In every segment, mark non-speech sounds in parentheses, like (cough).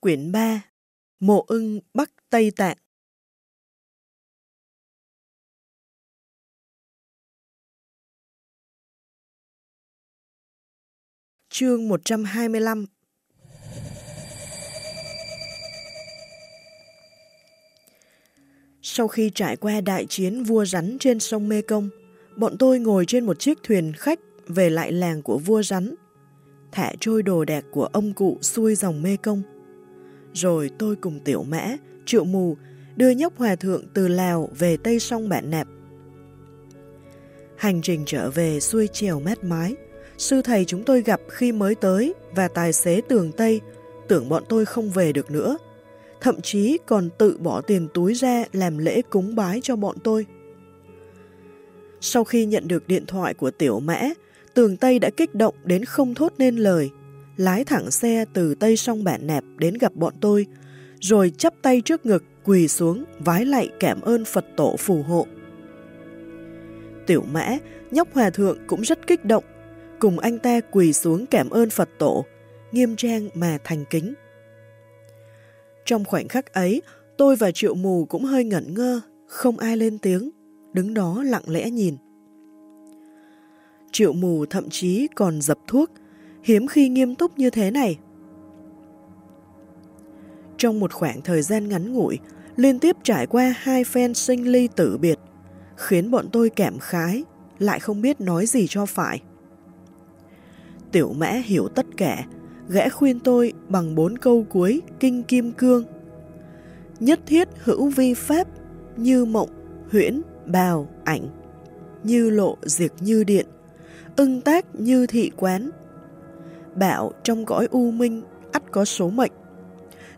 Quyển 3 Mộ ưng Bắc Tây Tạng. Chương 125 Sau khi trải qua đại chiến vua rắn trên sông Mê Công, bọn tôi ngồi trên một chiếc thuyền khách về lại làng của vua rắn, thả trôi đồ đạc của ông cụ xuôi dòng Mê Công. Rồi tôi cùng tiểu mã, triệu mù, đưa nhóc hòa thượng từ Lào về Tây sông Bản Nạp. Hành trình trở về xuôi trèo mát mái, sư thầy chúng tôi gặp khi mới tới và tài xế tường Tây tưởng bọn tôi không về được nữa, thậm chí còn tự bỏ tiền túi ra làm lễ cúng bái cho bọn tôi. Sau khi nhận được điện thoại của tiểu mã, tường Tây đã kích động đến không thốt nên lời, lái thẳng xe từ Tây sông Bản nẹp đến gặp bọn tôi, rồi chắp tay trước ngực quỳ xuống vái lạy cảm ơn Phật tổ phù hộ. Tiểu mã, nhóc hòa thượng cũng rất kích động, cùng anh ta quỳ xuống cảm ơn Phật tổ, nghiêm trang mà thành kính. Trong khoảnh khắc ấy, tôi và triệu mù cũng hơi ngẩn ngơ, không ai lên tiếng, đứng đó lặng lẽ nhìn. Triệu mù thậm chí còn dập thuốc, hiếm khi nghiêm túc như thế này. Trong một khoảng thời gian ngắn ngủi, liên tiếp trải qua hai phen sinh ly tử biệt, khiến bọn tôi cảm khái, lại không biết nói gì cho phải. Tiểu mã hiểu tất cả, gã khuyên tôi bằng bốn câu cuối kinh kim cương. Nhất thiết hữu vi pháp, như mộng, huyễn, bào, ảnh, như lộ diệt như điện, ưng tác như thị quán bạo trong cõi u minh ắt có số mệnh.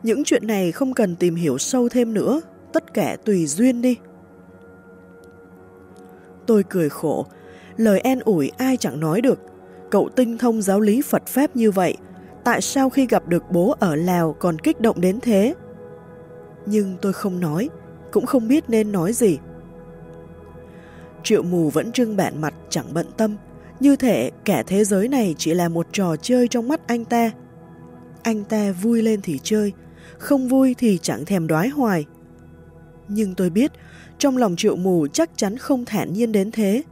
Những chuyện này không cần tìm hiểu sâu thêm nữa, tất cả tùy duyên đi. Tôi cười khổ, lời en ủi ai chẳng nói được. Cậu tinh thông giáo lý Phật Pháp như vậy, tại sao khi gặp được bố ở Lào còn kích động đến thế? Nhưng tôi không nói, cũng không biết nên nói gì. Triệu mù vẫn trưng bản mặt chẳng bận tâm, như thể cả thế giới này chỉ là một trò chơi trong mắt anh ta. Anh ta vui lên thì chơi, không vui thì chẳng thèm đoái hoài. Nhưng tôi biết, trong lòng triệu mù chắc chắn không thản nhiên đến thế.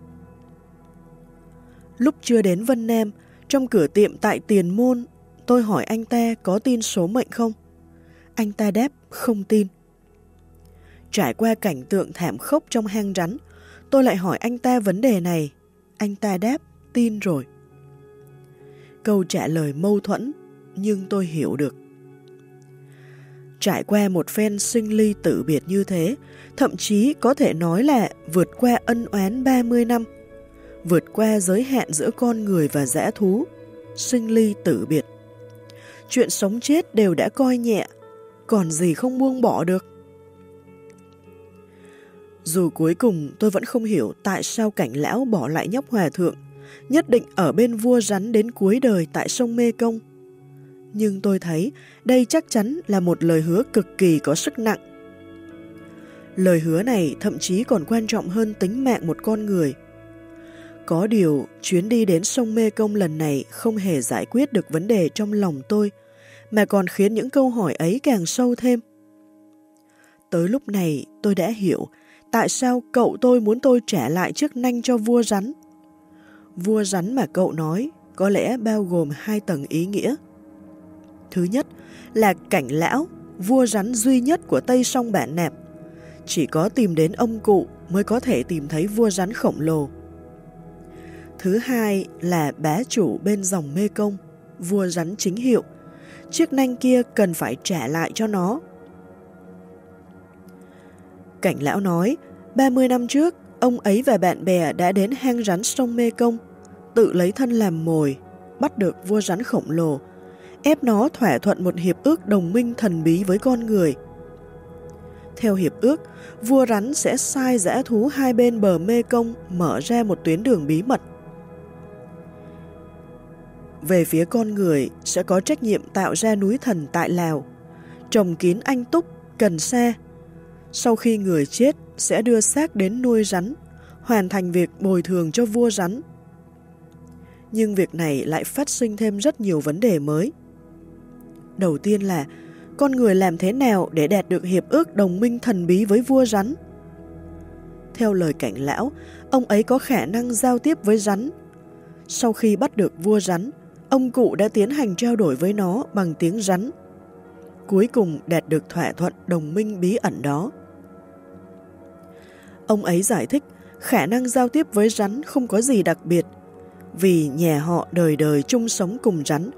Lúc chưa đến Vân Nam, trong cửa tiệm tại Tiền Môn, tôi hỏi anh ta có tin số mệnh không? Anh ta đáp không tin. Trải qua cảnh tượng thảm khốc trong hang rắn, tôi lại hỏi anh ta vấn đề này. Anh ta đáp tin rồi. Câu trả lời mâu thuẫn, nhưng tôi hiểu được. Trải qua một phen sinh ly tử biệt như thế, thậm chí có thể nói là vượt qua ân oán 30 năm, vượt qua giới hạn giữa con người và dã thú, sinh ly tử biệt. Chuyện sống chết đều đã coi nhẹ, còn gì không buông bỏ được. Dù cuối cùng tôi vẫn không hiểu tại sao cảnh lão bỏ lại nhóc hòa thượng nhất định ở bên vua rắn đến cuối đời tại sông Mê Công. Nhưng tôi thấy đây chắc chắn là một lời hứa cực kỳ có sức nặng. Lời hứa này thậm chí còn quan trọng hơn tính mạng một con người. Có điều, chuyến đi đến sông Mê Công lần này không hề giải quyết được vấn đề trong lòng tôi, mà còn khiến những câu hỏi ấy càng sâu thêm. Tới lúc này tôi đã hiểu tại sao cậu tôi muốn tôi trả lại chiếc nanh cho vua rắn. Vua rắn mà cậu nói có lẽ bao gồm hai tầng ý nghĩa. Thứ nhất là cảnh lão, vua rắn duy nhất của Tây Sông Bản nẹp, Chỉ có tìm đến ông cụ mới có thể tìm thấy vua rắn khổng lồ. Thứ hai là bá chủ bên dòng Mê Công, vua rắn chính hiệu. Chiếc nanh kia cần phải trả lại cho nó. Cảnh lão nói, 30 năm trước, ông ấy và bạn bè đã đến hang rắn sông Mê Công tự lấy thân làm mồi, bắt được vua rắn khổng lồ, ép nó thỏa thuận một hiệp ước đồng minh thần bí với con người. Theo hiệp ước, vua rắn sẽ sai dã thú hai bên bờ mê công mở ra một tuyến đường bí mật. Về phía con người sẽ có trách nhiệm tạo ra núi thần tại Lào, trồng kín anh túc, cần xe Sau khi người chết sẽ đưa xác đến nuôi rắn, hoàn thành việc bồi thường cho vua rắn nhưng việc này lại phát sinh thêm rất nhiều vấn đề mới. Đầu tiên là con người làm thế nào để đạt được hiệp ước đồng minh thần bí với vua rắn? Theo lời cảnh lão, ông ấy có khả năng giao tiếp với rắn. Sau khi bắt được vua rắn, ông cụ đã tiến hành trao đổi với nó bằng tiếng rắn. Cuối cùng đạt được thỏa thuận đồng minh bí ẩn đó. Ông ấy giải thích khả năng giao tiếp với rắn không có gì đặc biệt, vì nhà họ đời đời chung sống cùng rắn,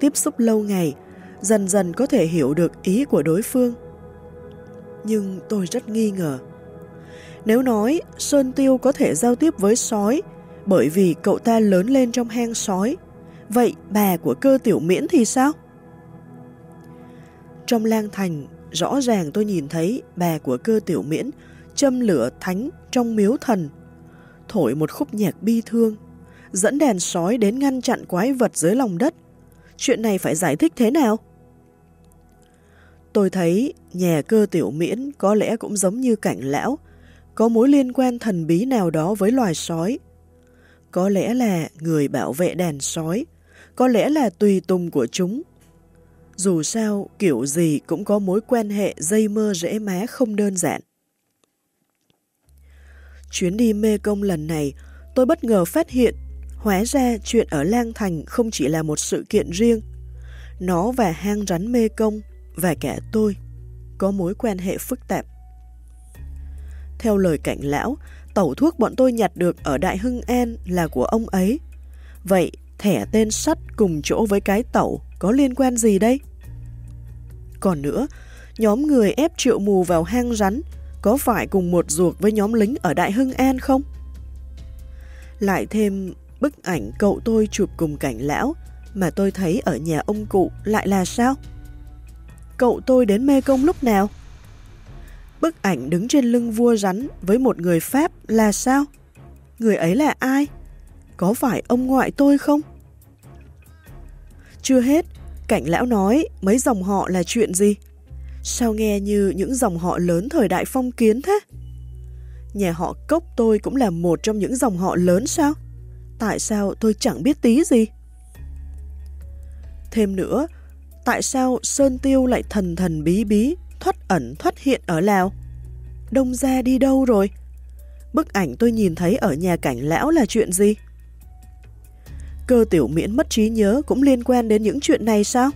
tiếp xúc lâu ngày, dần dần có thể hiểu được ý của đối phương. Nhưng tôi rất nghi ngờ. Nếu nói Sơn Tiêu có thể giao tiếp với sói bởi vì cậu ta lớn lên trong hang sói, vậy bà của cơ tiểu miễn thì sao? Trong lang thành, rõ ràng tôi nhìn thấy bà của cơ tiểu miễn châm lửa thánh trong miếu thần, thổi một khúc nhạc bi thương, dẫn đèn sói đến ngăn chặn quái vật dưới lòng đất. Chuyện này phải giải thích thế nào? Tôi thấy nhà cơ tiểu miễn có lẽ cũng giống như cảnh lão, có mối liên quan thần bí nào đó với loài sói. Có lẽ là người bảo vệ đàn sói, có lẽ là tùy tùng của chúng. Dù sao, kiểu gì cũng có mối quan hệ dây mơ rễ má không đơn giản. Chuyến đi mê công lần này, tôi bất ngờ phát hiện, hóa ra chuyện ở Lang Thành không chỉ là một sự kiện riêng. Nó và hang rắn mê công, và cả tôi, có mối quan hệ phức tạp. Theo lời cảnh lão, tẩu thuốc bọn tôi nhặt được ở Đại Hưng An là của ông ấy. Vậy thẻ tên sắt cùng chỗ với cái tẩu có liên quan gì đây? Còn nữa, nhóm người ép triệu mù vào hang rắn có phải cùng một ruột với nhóm lính ở Đại Hưng An không? Lại thêm bức ảnh cậu tôi chụp cùng cảnh lão mà tôi thấy ở nhà ông cụ lại là sao? Cậu tôi đến mê công lúc nào? Bức ảnh đứng trên lưng vua rắn với một người Pháp là sao? Người ấy là ai? Có phải ông ngoại tôi không? Chưa hết, cảnh lão nói mấy dòng họ là chuyện gì? Sao nghe như những dòng họ lớn thời đại phong kiến thế? Nhà họ Cốc tôi cũng là một trong những dòng họ lớn sao? Tại sao tôi chẳng biết tí gì? Thêm nữa, tại sao Sơn Tiêu lại thần thần bí bí, thoát ẩn thoát hiện ở Lào? Đông gia đi đâu rồi? Bức ảnh tôi nhìn thấy ở nhà cảnh lão là chuyện gì? Cơ tiểu miễn mất trí nhớ cũng liên quan đến những chuyện này sao?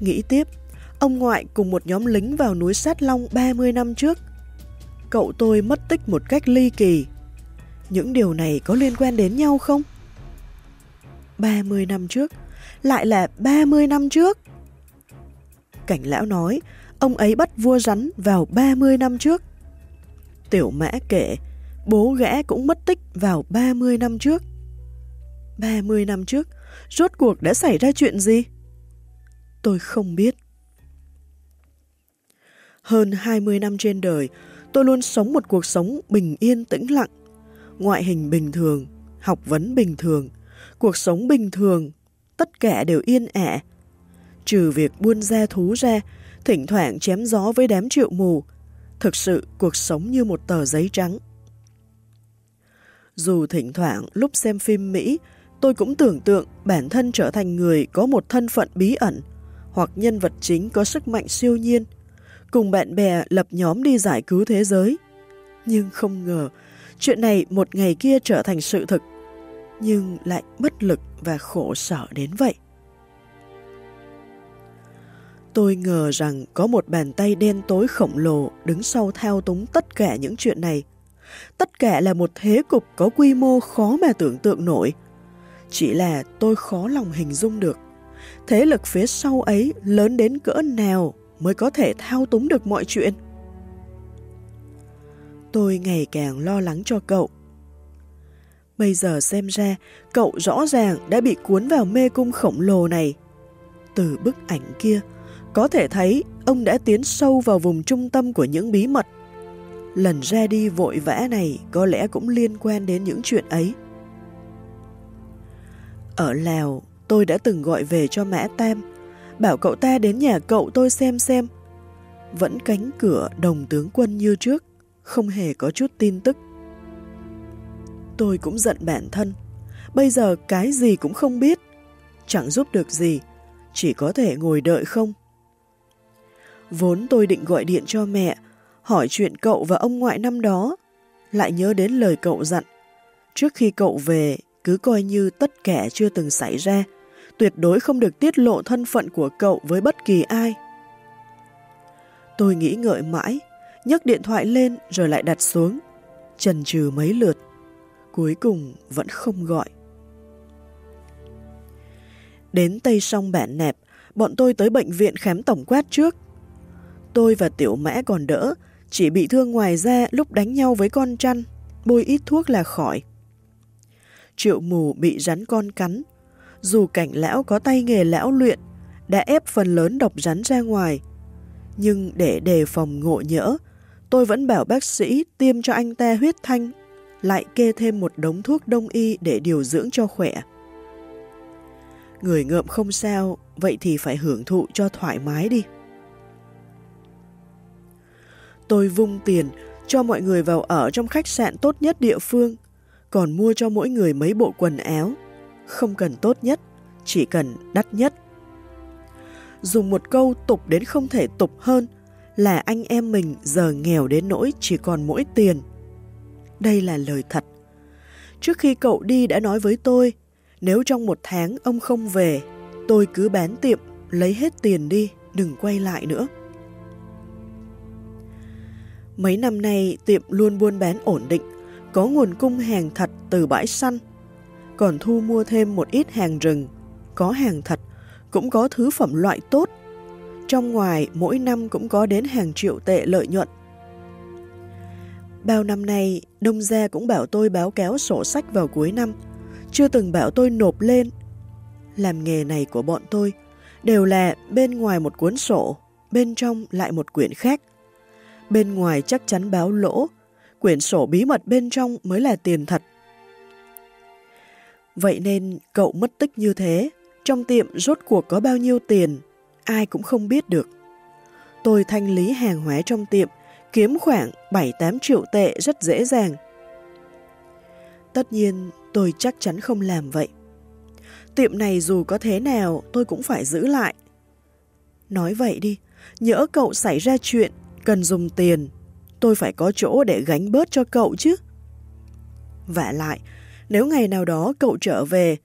Nghĩ tiếp, ông ngoại cùng một nhóm lính vào núi Sát Long 30 năm trước. Cậu tôi mất tích một cách ly kỳ. Những điều này có liên quan đến nhau không? 30 năm trước, lại là 30 năm trước. Cảnh lão nói, ông ấy bắt vua rắn vào 30 năm trước. Tiểu mã kể, bố gã cũng mất tích vào 30 năm trước. 30 năm trước, rốt cuộc đã xảy ra chuyện gì? Tôi không biết. Hơn 20 năm trên đời, tôi luôn sống một cuộc sống bình yên tĩnh lặng, ngoại hình bình thường, học vấn bình thường, cuộc sống bình thường, tất cả đều yên ả. Trừ việc buôn ra thú ra, thỉnh thoảng chém gió với đám triệu mù, thực sự cuộc sống như một tờ giấy trắng. Dù thỉnh thoảng lúc xem phim Mỹ, tôi cũng tưởng tượng bản thân trở thành người có một thân phận bí ẩn, hoặc nhân vật chính có sức mạnh siêu nhiên, cùng bạn bè lập nhóm đi giải cứu thế giới. Nhưng không ngờ, chuyện này một ngày kia trở thành sự thực, nhưng lại bất lực và khổ sở đến vậy. Tôi ngờ rằng có một bàn tay đen tối khổng lồ đứng sau thao túng tất cả những chuyện này. Tất cả là một thế cục có quy mô khó mà tưởng tượng nổi. Chỉ là tôi khó lòng hình dung được. Thế lực phía sau ấy lớn đến cỡ nào mới có thể thao túng được mọi chuyện. Tôi ngày càng lo lắng cho cậu. Bây giờ xem ra, cậu rõ ràng đã bị cuốn vào mê cung khổng lồ này. Từ bức ảnh kia, có thể thấy ông đã tiến sâu vào vùng trung tâm của những bí mật. Lần ra đi vội vã này có lẽ cũng liên quan đến những chuyện ấy. Ở Lào, tôi đã từng gọi về cho Mã Tam, bảo cậu ta đến nhà cậu tôi xem xem. Vẫn cánh cửa đồng tướng quân như trước, không hề có chút tin tức. Tôi cũng giận bản thân, bây giờ cái gì cũng không biết, chẳng giúp được gì, chỉ có thể ngồi đợi không. Vốn tôi định gọi điện cho mẹ, hỏi chuyện cậu và ông ngoại năm đó, lại nhớ đến lời cậu dặn. Trước khi cậu về, cứ coi như tất cả chưa từng xảy ra, tuyệt đối không được tiết lộ thân phận của cậu với bất kỳ ai. Tôi nghĩ ngợi mãi, nhấc điện thoại lên rồi lại đặt xuống, chần chừ mấy lượt. Cuối cùng vẫn không gọi. Đến Tây Sông Bản Nẹp, bọn tôi tới bệnh viện khám tổng quát trước. Tôi và Tiểu Mã còn đỡ, chỉ bị thương ngoài da lúc đánh nhau với con chăn, bôi ít thuốc là khỏi. Triệu mù bị rắn con cắn, dù cảnh lão có tay nghề lão luyện, đã ép phần lớn độc rắn ra ngoài. Nhưng để đề phòng ngộ nhỡ, tôi vẫn bảo bác sĩ tiêm cho anh ta huyết thanh, lại kê thêm một đống thuốc đông y để điều dưỡng cho khỏe. Người ngợm không sao, vậy thì phải hưởng thụ cho thoải mái đi. Tôi vung tiền cho mọi người vào ở trong khách sạn tốt nhất địa phương, còn mua cho mỗi người mấy bộ quần áo. Không cần tốt nhất, chỉ cần đắt nhất. Dùng một câu tục đến không thể tục hơn là anh em mình giờ nghèo đến nỗi chỉ còn mỗi tiền. Đây là lời thật. Trước khi cậu đi đã nói với tôi, nếu trong một tháng ông không về, tôi cứ bán tiệm, lấy hết tiền đi, đừng quay lại nữa. Mấy năm nay tiệm luôn buôn bán ổn định, có nguồn cung hàng thật từ bãi săn, còn thu mua thêm một ít hàng rừng, có hàng thật, cũng có thứ phẩm loại tốt. Trong ngoài mỗi năm cũng có đến hàng triệu tệ lợi nhuận. Bao năm nay, Đông Gia cũng bảo tôi báo cáo sổ sách vào cuối năm, chưa từng bảo tôi nộp lên. Làm nghề này của bọn tôi đều là bên ngoài một cuốn sổ, bên trong lại một quyển khác. Bên ngoài chắc chắn báo lỗ, quyển sổ bí mật bên trong mới là tiền thật. Vậy nên cậu mất tích như thế, trong tiệm rốt cuộc có bao nhiêu tiền, ai cũng không biết được. Tôi thanh lý hàng hóa trong tiệm, kiếm khoảng 7-8 triệu tệ rất dễ dàng. Tất nhiên, tôi chắc chắn không làm vậy. Tiệm này dù có thế nào, tôi cũng phải giữ lại. Nói vậy đi, nhỡ cậu xảy ra chuyện, cần dùng tiền, tôi phải có chỗ để gánh bớt cho cậu chứ. Vả lại, nếu ngày nào đó cậu trở về,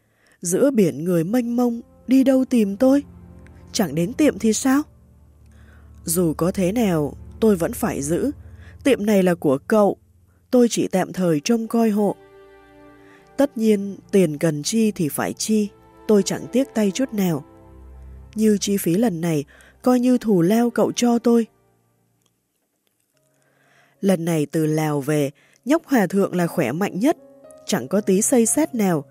giữa biển người mênh mông, đi đâu tìm tôi? Chẳng đến tiệm thì sao? Dù có thế nào, tôi vẫn phải giữ. Tiệm này là của cậu, tôi chỉ tạm thời trông coi hộ. Tất nhiên, tiền cần chi thì phải chi, tôi chẳng tiếc tay chút nào. Như chi phí lần này, coi như thù lao cậu cho tôi. Lần này từ Lào về, nhóc hòa thượng là khỏe mạnh nhất, chẳng có tí xây xét nào.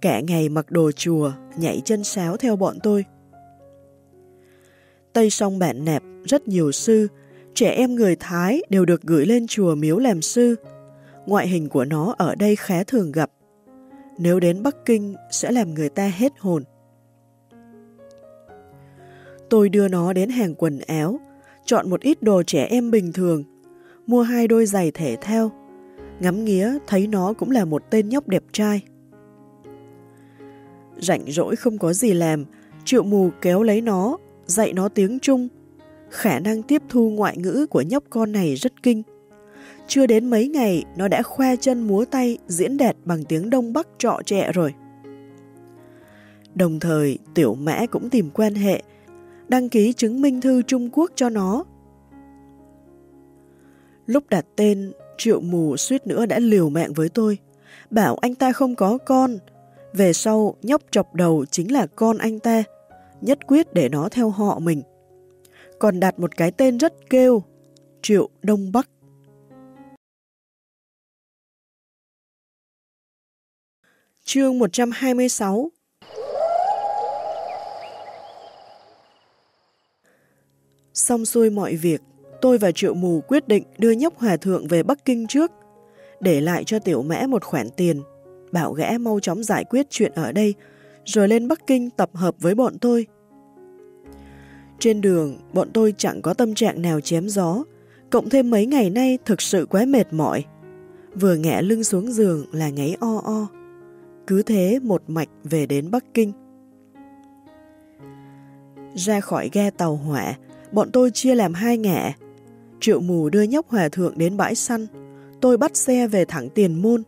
Cả ngày mặc đồ chùa, nhảy chân sáo theo bọn tôi. Tây sông bạn nẹp, rất nhiều sư, trẻ em người Thái đều được gửi lên chùa miếu làm sư. Ngoại hình của nó ở đây khá thường gặp. Nếu đến Bắc Kinh sẽ làm người ta hết hồn. Tôi đưa nó đến hàng quần áo, chọn một ít đồ trẻ em bình thường, mua hai đôi giày thể thao. Ngắm nghía thấy nó cũng là một tên nhóc đẹp trai. Rảnh rỗi không có gì làm, triệu mù kéo lấy nó, dạy nó tiếng Trung. Khả năng tiếp thu ngoại ngữ của nhóc con này rất kinh. Chưa đến mấy ngày, nó đã khoe chân múa tay diễn đạt bằng tiếng Đông Bắc trọ trẻ rồi. Đồng thời, Tiểu Mã cũng tìm quan hệ, đăng ký chứng minh thư Trung Quốc cho nó. Lúc đặt tên, Triệu Mù suýt nữa đã liều mạng với tôi, bảo anh ta không có con. Về sau, nhóc chọc đầu chính là con anh ta, nhất quyết để nó theo họ mình. Còn đặt một cái tên rất kêu, Triệu Đông Bắc. Chương 126 Xong xuôi mọi việc, tôi và Triệu Mù quyết định đưa nhóc hòa thượng về Bắc Kinh trước, để lại cho tiểu mẽ một khoản tiền, bảo gã mau chóng giải quyết chuyện ở đây, rồi lên Bắc Kinh tập hợp với bọn tôi. Trên đường, bọn tôi chẳng có tâm trạng nào chém gió, cộng thêm mấy ngày nay thực sự quá mệt mỏi. Vừa ngã lưng xuống giường là ngáy o o. Cứ thế một mạch về đến Bắc Kinh. Ra khỏi ga tàu hỏa, bọn tôi chia làm hai ngã. Triệu mù đưa nhóc hòa thượng đến bãi săn, tôi bắt xe về thẳng tiền môn.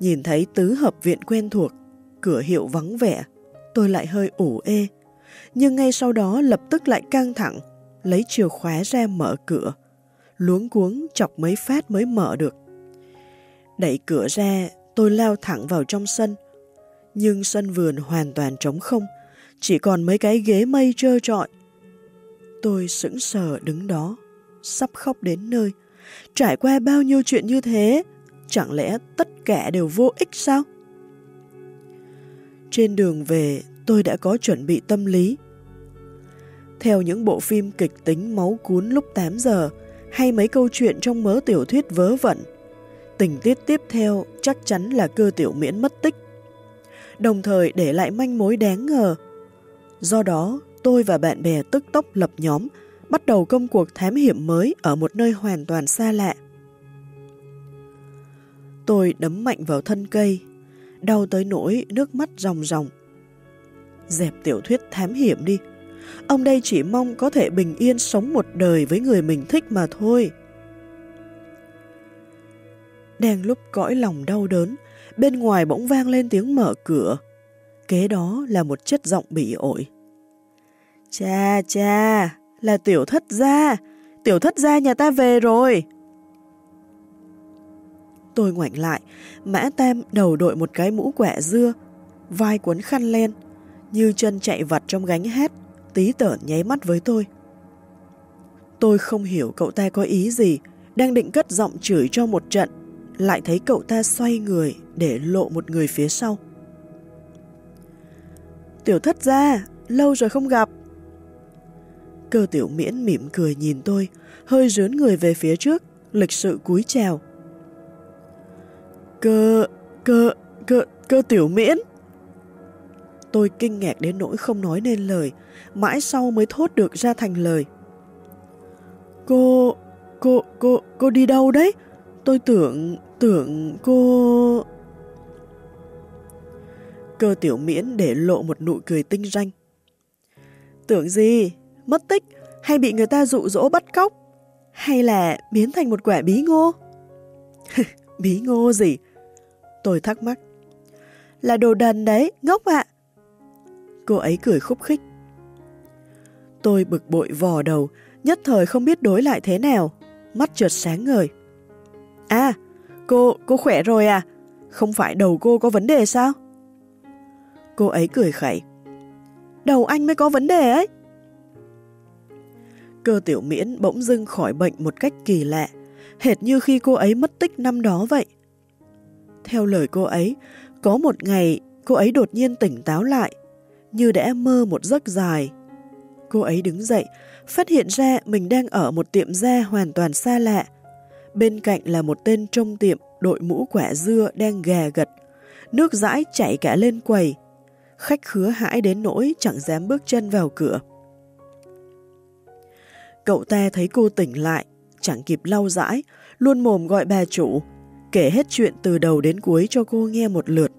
Nhìn thấy tứ hợp viện quen thuộc, cửa hiệu vắng vẻ, tôi lại hơi ủ ê. Nhưng ngay sau đó lập tức lại căng thẳng, lấy chìa khóa ra mở cửa. Luống cuống chọc mấy phát mới mở được. Đẩy cửa ra, tôi lao thẳng vào trong sân. Nhưng sân vườn hoàn toàn trống không, chỉ còn mấy cái ghế mây trơ trọi. Tôi sững sờ đứng đó, sắp khóc đến nơi. Trải qua bao nhiêu chuyện như thế, chẳng lẽ tất cả đều vô ích sao? Trên đường về, tôi đã có chuẩn bị tâm lý. Theo những bộ phim kịch tính máu cuốn lúc 8 giờ, hay mấy câu chuyện trong mớ tiểu thuyết vớ vẩn, tình tiết tiếp theo chắc chắn là cơ tiểu miễn mất tích. Đồng thời để lại manh mối đáng ngờ. Do đó, tôi và bạn bè tức tốc lập nhóm, bắt đầu công cuộc thám hiểm mới ở một nơi hoàn toàn xa lạ. Tôi đấm mạnh vào thân cây, đau tới nỗi nước mắt ròng ròng. Dẹp tiểu thuyết thám hiểm đi. Ông đây chỉ mong có thể bình yên sống một đời với người mình thích mà thôi. Đang lúc cõi lòng đau đớn, bên ngoài bỗng vang lên tiếng mở cửa. Kế đó là một chất giọng bị ổi. Cha cha, là tiểu thất gia, tiểu thất gia nhà ta về rồi. Tôi ngoảnh lại, mã tam đầu đội một cái mũ quẹ dưa, vai cuốn khăn len, như chân chạy vặt trong gánh hét tí tởn nháy mắt với tôi. Tôi không hiểu cậu ta có ý gì, đang định cất giọng chửi cho một trận, lại thấy cậu ta xoay người để lộ một người phía sau. Tiểu thất ra, lâu rồi không gặp. Cơ tiểu miễn mỉm cười nhìn tôi, hơi rướn người về phía trước, lịch sự cúi chào. Cơ, cơ, cơ, cơ tiểu miễn. Tôi kinh ngạc đến nỗi không nói nên lời, mãi sau mới thốt được ra thành lời. Cô, cô, cô, cô đi đâu đấy? Tôi tưởng, tưởng cô... Cơ tiểu miễn để lộ một nụ cười tinh ranh. Tưởng gì? Mất tích? Hay bị người ta dụ dỗ bắt cóc? Hay là biến thành một quả bí ngô? (laughs) bí ngô gì? Tôi thắc mắc. Là đồ đần đấy, ngốc ạ. Cô ấy cười khúc khích. Tôi bực bội vò đầu, nhất thời không biết đối lại thế nào, mắt chợt sáng ngời. À, cô, cô khỏe rồi à? Không phải đầu cô có vấn đề sao? Cô ấy cười khẩy. Đầu anh mới có vấn đề ấy. Cơ tiểu miễn bỗng dưng khỏi bệnh một cách kỳ lạ, hệt như khi cô ấy mất tích năm đó vậy. Theo lời cô ấy, có một ngày cô ấy đột nhiên tỉnh táo lại, như đã mơ một giấc dài. Cô ấy đứng dậy, phát hiện ra mình đang ở một tiệm da hoàn toàn xa lạ. Bên cạnh là một tên trong tiệm đội mũ quả dưa đang gà gật, nước dãi chảy cả lên quầy. Khách khứa hãi đến nỗi chẳng dám bước chân vào cửa. Cậu ta thấy cô tỉnh lại, chẳng kịp lau dãi, luôn mồm gọi bà chủ, kể hết chuyện từ đầu đến cuối cho cô nghe một lượt.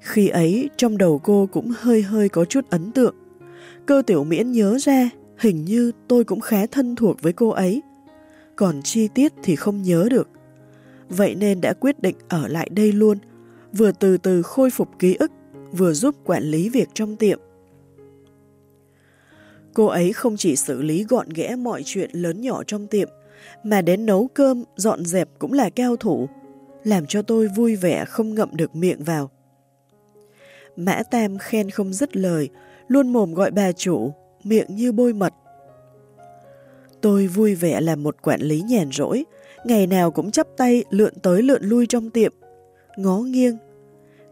Khi ấy, trong đầu cô cũng hơi hơi có chút ấn tượng. Cơ tiểu miễn nhớ ra, hình như tôi cũng khá thân thuộc với cô ấy. Còn chi tiết thì không nhớ được. Vậy nên đã quyết định ở lại đây luôn, vừa từ từ khôi phục ký ức, vừa giúp quản lý việc trong tiệm. Cô ấy không chỉ xử lý gọn ghẽ mọi chuyện lớn nhỏ trong tiệm, mà đến nấu cơm, dọn dẹp cũng là cao thủ, làm cho tôi vui vẻ không ngậm được miệng vào. Mã Tam khen không dứt lời, luôn mồm gọi bà chủ, miệng như bôi mật. Tôi vui vẻ làm một quản lý nhàn rỗi, ngày nào cũng chắp tay lượn tới lượn lui trong tiệm, ngó nghiêng,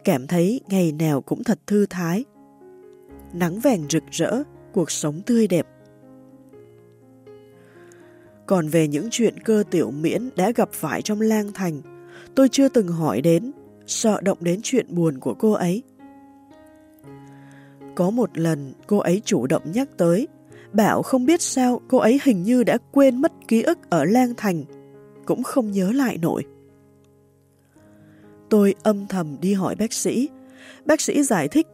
cảm thấy ngày nào cũng thật thư thái. Nắng vàng rực rỡ, cuộc sống tươi đẹp. Còn về những chuyện cơ tiểu miễn đã gặp phải trong lang thành, tôi chưa từng hỏi đến, sợ động đến chuyện buồn của cô ấy. Có một lần cô ấy chủ động nhắc tới, bảo không biết sao cô ấy hình như đã quên mất ký ức ở lang thành, cũng không nhớ lại nổi. Tôi âm thầm đi hỏi bác sĩ. Bác sĩ giải thích,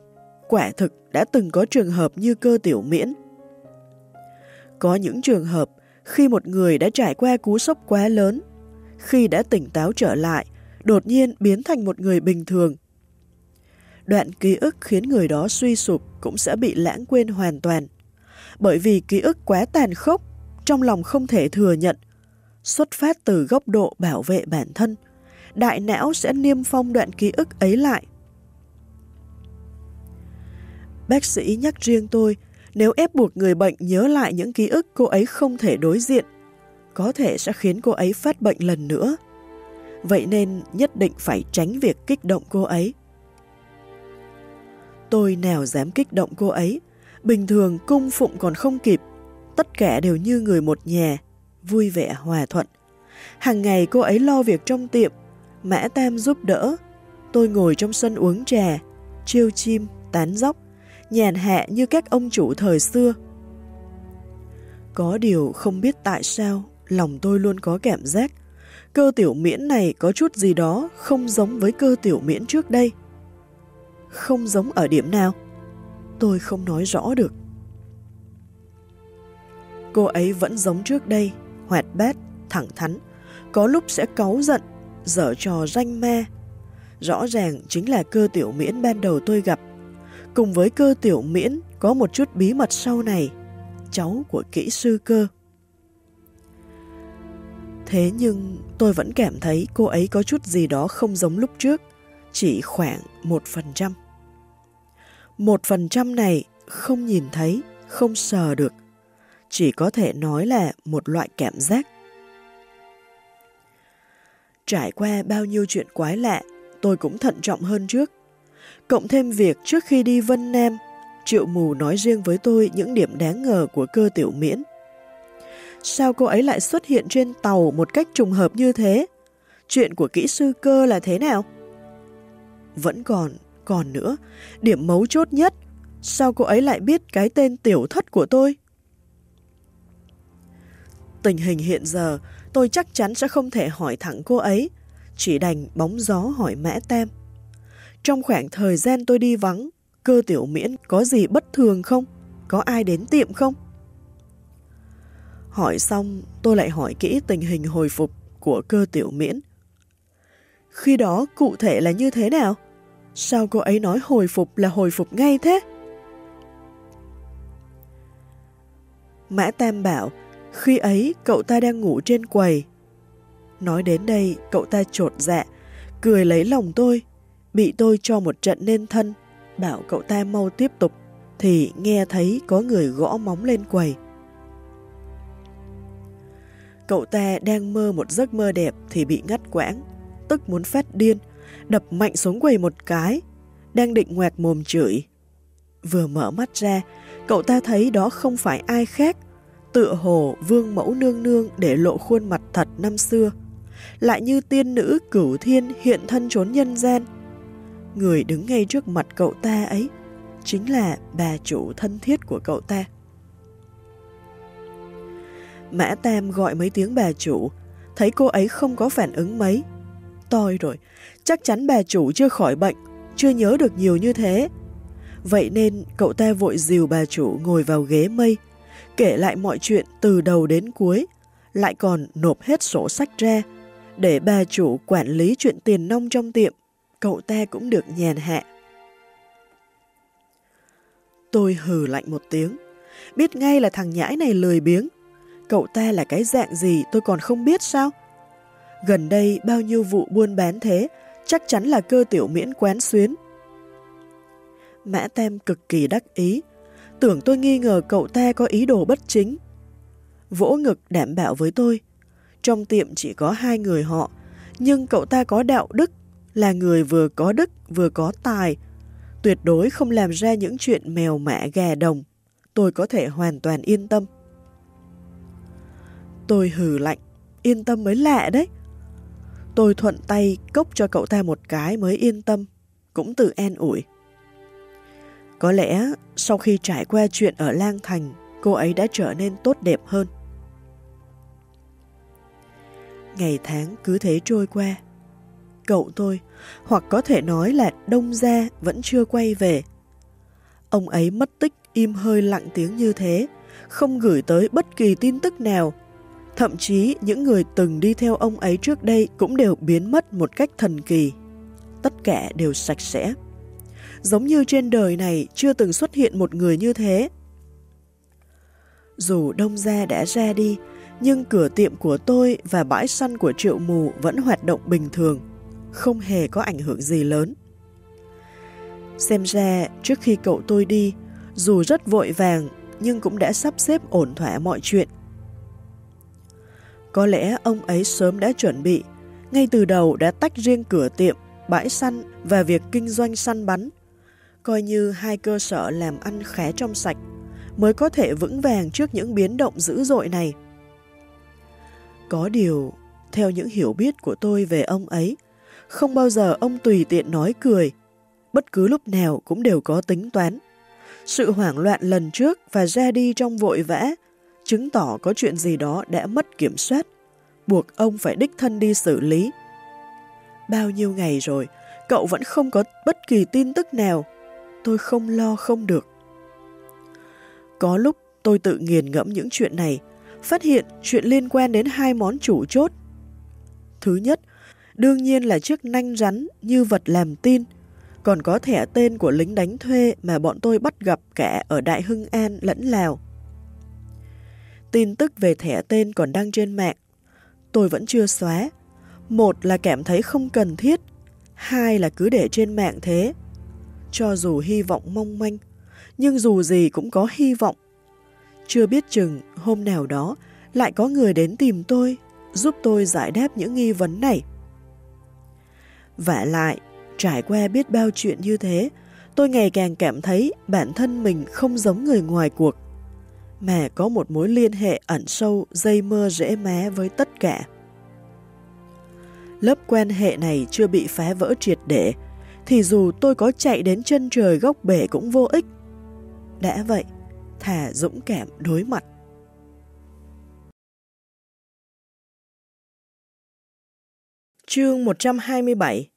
quả thực đã từng có trường hợp như cơ tiểu miễn. Có những trường hợp khi một người đã trải qua cú sốc quá lớn, khi đã tỉnh táo trở lại, đột nhiên biến thành một người bình thường. Đoạn ký ức khiến người đó suy sụp cũng sẽ bị lãng quên hoàn toàn. Bởi vì ký ức quá tàn khốc, trong lòng không thể thừa nhận, xuất phát từ góc độ bảo vệ bản thân, đại não sẽ niêm phong đoạn ký ức ấy lại. Bác sĩ nhắc riêng tôi, nếu ép buộc người bệnh nhớ lại những ký ức cô ấy không thể đối diện, có thể sẽ khiến cô ấy phát bệnh lần nữa. Vậy nên nhất định phải tránh việc kích động cô ấy. Tôi nào dám kích động cô ấy, bình thường cung phụng còn không kịp, tất cả đều như người một nhà, vui vẻ hòa thuận. Hàng ngày cô ấy lo việc trong tiệm, Mã Tam giúp đỡ. Tôi ngồi trong sân uống trà, chiêu chim, tán dóc, nhàn hạ như các ông chủ thời xưa. Có điều không biết tại sao lòng tôi luôn có cảm giác cơ tiểu miễn này có chút gì đó không giống với cơ tiểu miễn trước đây. Không giống ở điểm nào? Tôi không nói rõ được. Cô ấy vẫn giống trước đây, hoạt bát, thẳng thắn, có lúc sẽ cáu giận, dở trò danh ma. Rõ ràng chính là cơ tiểu miễn ban đầu tôi gặp. Cùng với cơ tiểu miễn có một chút bí mật sau này, cháu của kỹ sư cơ. Thế nhưng tôi vẫn cảm thấy cô ấy có chút gì đó không giống lúc trước, chỉ khoảng một phần trăm. Một phần trăm này không nhìn thấy, không sờ được, chỉ có thể nói là một loại cảm giác. Trải qua bao nhiêu chuyện quái lạ, tôi cũng thận trọng hơn trước. Cộng thêm việc trước khi đi Vân Nam, Triệu Mù nói riêng với tôi những điểm đáng ngờ của cơ tiểu miễn. Sao cô ấy lại xuất hiện trên tàu một cách trùng hợp như thế? Chuyện của kỹ sư cơ là thế nào? Vẫn còn, còn nữa, điểm mấu chốt nhất, sao cô ấy lại biết cái tên tiểu thất của tôi? Tình hình hiện giờ, tôi chắc chắn sẽ không thể hỏi thẳng cô ấy, chỉ đành bóng gió hỏi Mã tem trong khoảng thời gian tôi đi vắng, cơ tiểu miễn có gì bất thường không? Có ai đến tiệm không? Hỏi xong, tôi lại hỏi kỹ tình hình hồi phục của cơ tiểu miễn. Khi đó cụ thể là như thế nào? Sao cô ấy nói hồi phục là hồi phục ngay thế? Mã Tam bảo, khi ấy cậu ta đang ngủ trên quầy. Nói đến đây, cậu ta trột dạ, cười lấy lòng tôi, bị tôi cho một trận nên thân, bảo cậu ta mau tiếp tục, thì nghe thấy có người gõ móng lên quầy. Cậu ta đang mơ một giấc mơ đẹp thì bị ngắt quãng, tức muốn phát điên, đập mạnh xuống quầy một cái, đang định ngoẹt mồm chửi. Vừa mở mắt ra, cậu ta thấy đó không phải ai khác, tựa hồ vương mẫu nương nương để lộ khuôn mặt thật năm xưa, lại như tiên nữ cửu thiên hiện thân trốn nhân gian. Người đứng ngay trước mặt cậu ta ấy chính là bà chủ thân thiết của cậu ta. Mã Tam gọi mấy tiếng bà chủ, thấy cô ấy không có phản ứng mấy. Toi rồi, chắc chắn bà chủ chưa khỏi bệnh, chưa nhớ được nhiều như thế. Vậy nên cậu ta vội dìu bà chủ ngồi vào ghế mây, kể lại mọi chuyện từ đầu đến cuối, lại còn nộp hết sổ sách ra, để bà chủ quản lý chuyện tiền nông trong tiệm, cậu ta cũng được nhàn hạ. Tôi hừ lạnh một tiếng, biết ngay là thằng nhãi này lười biếng, Cậu ta là cái dạng gì tôi còn không biết sao? Gần đây bao nhiêu vụ buôn bán thế, chắc chắn là cơ tiểu miễn quán xuyến. Mã Tam cực kỳ đắc ý, tưởng tôi nghi ngờ cậu ta có ý đồ bất chính. Vỗ ngực đảm bảo với tôi, trong tiệm chỉ có hai người họ, nhưng cậu ta có đạo đức, là người vừa có đức vừa có tài, tuyệt đối không làm ra những chuyện mèo mẹ gà đồng. Tôi có thể hoàn toàn yên tâm. Tôi hừ lạnh, yên tâm mới lạ đấy. Tôi thuận tay cốc cho cậu ta một cái mới yên tâm, cũng tự an ủi. Có lẽ sau khi trải qua chuyện ở Lang Thành, cô ấy đã trở nên tốt đẹp hơn. Ngày tháng cứ thế trôi qua. Cậu tôi, hoặc có thể nói là đông gia vẫn chưa quay về. Ông ấy mất tích im hơi lặng tiếng như thế, không gửi tới bất kỳ tin tức nào. Thậm chí những người từng đi theo ông ấy trước đây cũng đều biến mất một cách thần kỳ. Tất cả đều sạch sẽ. Giống như trên đời này chưa từng xuất hiện một người như thế. Dù đông gia đã ra đi, nhưng cửa tiệm của tôi và bãi săn của triệu mù vẫn hoạt động bình thường, không hề có ảnh hưởng gì lớn. Xem ra, trước khi cậu tôi đi, dù rất vội vàng, nhưng cũng đã sắp xếp ổn thỏa mọi chuyện. Có lẽ ông ấy sớm đã chuẩn bị, ngay từ đầu đã tách riêng cửa tiệm, bãi săn và việc kinh doanh săn bắn, coi như hai cơ sở làm ăn khá trong sạch, mới có thể vững vàng trước những biến động dữ dội này. Có điều, theo những hiểu biết của tôi về ông ấy, không bao giờ ông tùy tiện nói cười, bất cứ lúc nào cũng đều có tính toán. Sự hoảng loạn lần trước và ra đi trong vội vã, chứng tỏ có chuyện gì đó đã mất kiểm soát, buộc ông phải đích thân đi xử lý. Bao nhiêu ngày rồi, cậu vẫn không có bất kỳ tin tức nào. Tôi không lo không được. Có lúc tôi tự nghiền ngẫm những chuyện này, phát hiện chuyện liên quan đến hai món chủ chốt. Thứ nhất, đương nhiên là chiếc nanh rắn như vật làm tin, còn có thẻ tên của lính đánh thuê mà bọn tôi bắt gặp cả ở Đại Hưng An lẫn Lào. Tin tức về thẻ tên còn đăng trên mạng. Tôi vẫn chưa xóa. Một là cảm thấy không cần thiết, hai là cứ để trên mạng thế. Cho dù hy vọng mong manh, nhưng dù gì cũng có hy vọng. Chưa biết chừng hôm nào đó lại có người đến tìm tôi, giúp tôi giải đáp những nghi vấn này. Vả lại, trải qua biết bao chuyện như thế, tôi ngày càng cảm thấy bản thân mình không giống người ngoài cuộc, mà có một mối liên hệ ẩn sâu dây mơ rễ má với tất cả. Lớp quan hệ này chưa bị phá vỡ triệt để, thì dù tôi có chạy đến chân trời góc bể cũng vô ích. Đã vậy, thà dũng cảm đối mặt. Chương 127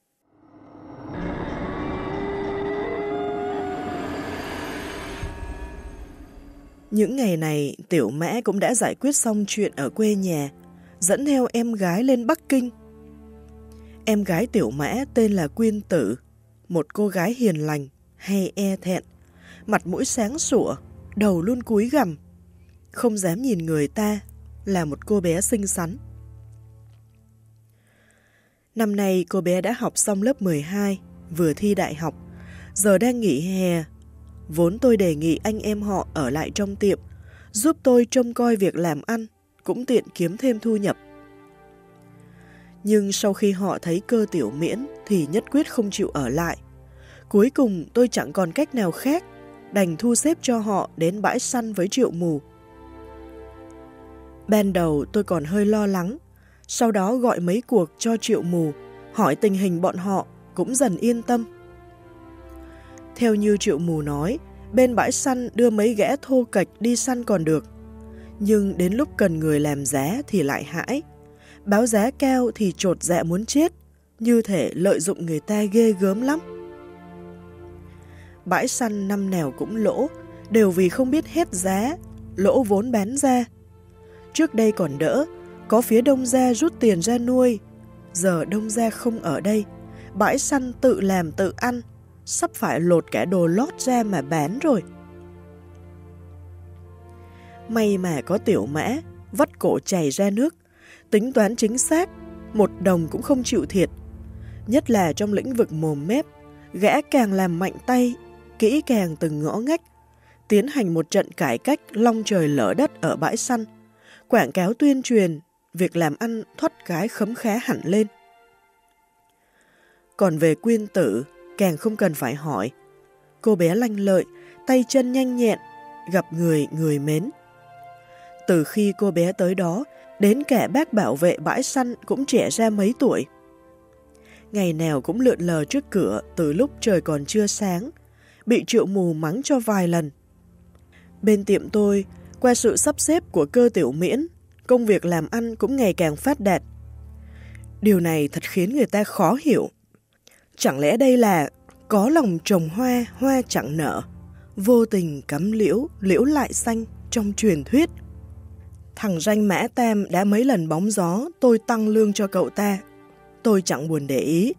Những ngày này, Tiểu Mã cũng đã giải quyết xong chuyện ở quê nhà, dẫn theo em gái lên Bắc Kinh. Em gái Tiểu Mã tên là Quyên Tử, một cô gái hiền lành, hay e thẹn, mặt mũi sáng sủa, đầu luôn cúi gằm, không dám nhìn người ta, là một cô bé xinh xắn. Năm nay cô bé đã học xong lớp 12, vừa thi đại học, giờ đang nghỉ hè. Vốn tôi đề nghị anh em họ ở lại trong tiệm, giúp tôi trông coi việc làm ăn, cũng tiện kiếm thêm thu nhập. Nhưng sau khi họ thấy cơ tiểu miễn thì nhất quyết không chịu ở lại. Cuối cùng tôi chẳng còn cách nào khác, đành thu xếp cho họ đến bãi săn với triệu mù. Ban đầu tôi còn hơi lo lắng, sau đó gọi mấy cuộc cho triệu mù, hỏi tình hình bọn họ, cũng dần yên tâm. Theo như triệu mù nói, bên bãi săn đưa mấy gã thô cạch đi săn còn được. Nhưng đến lúc cần người làm giá thì lại hãi. Báo giá cao thì trột dạ muốn chết, như thể lợi dụng người ta ghê gớm lắm. Bãi săn năm nào cũng lỗ, đều vì không biết hết giá, lỗ vốn bán ra. Trước đây còn đỡ, có phía đông gia rút tiền ra nuôi, giờ đông gia không ở đây, bãi săn tự làm tự ăn, sắp phải lột cả đồ lót ra mà bán rồi. May mà có tiểu mã, vắt cổ chảy ra nước, tính toán chính xác, một đồng cũng không chịu thiệt. Nhất là trong lĩnh vực mồm mép, gã càng làm mạnh tay, kỹ càng từng ngõ ngách, tiến hành một trận cải cách long trời lở đất ở bãi săn, quảng cáo tuyên truyền, việc làm ăn thoát cái khấm khá hẳn lên. Còn về quyên tử, càng không cần phải hỏi. Cô bé lanh lợi, tay chân nhanh nhẹn, gặp người người mến. Từ khi cô bé tới đó, đến cả bác bảo vệ bãi săn cũng trẻ ra mấy tuổi. Ngày nào cũng lượn lờ trước cửa từ lúc trời còn chưa sáng, bị triệu mù mắng cho vài lần. Bên tiệm tôi, qua sự sắp xếp của cơ tiểu miễn, công việc làm ăn cũng ngày càng phát đạt. Điều này thật khiến người ta khó hiểu. Chẳng lẽ đây là có lòng trồng hoa, hoa chẳng nở, vô tình cắm liễu, liễu lại xanh trong truyền thuyết. Thằng danh mã tam đã mấy lần bóng gió tôi tăng lương cho cậu ta. Tôi chẳng buồn để ý,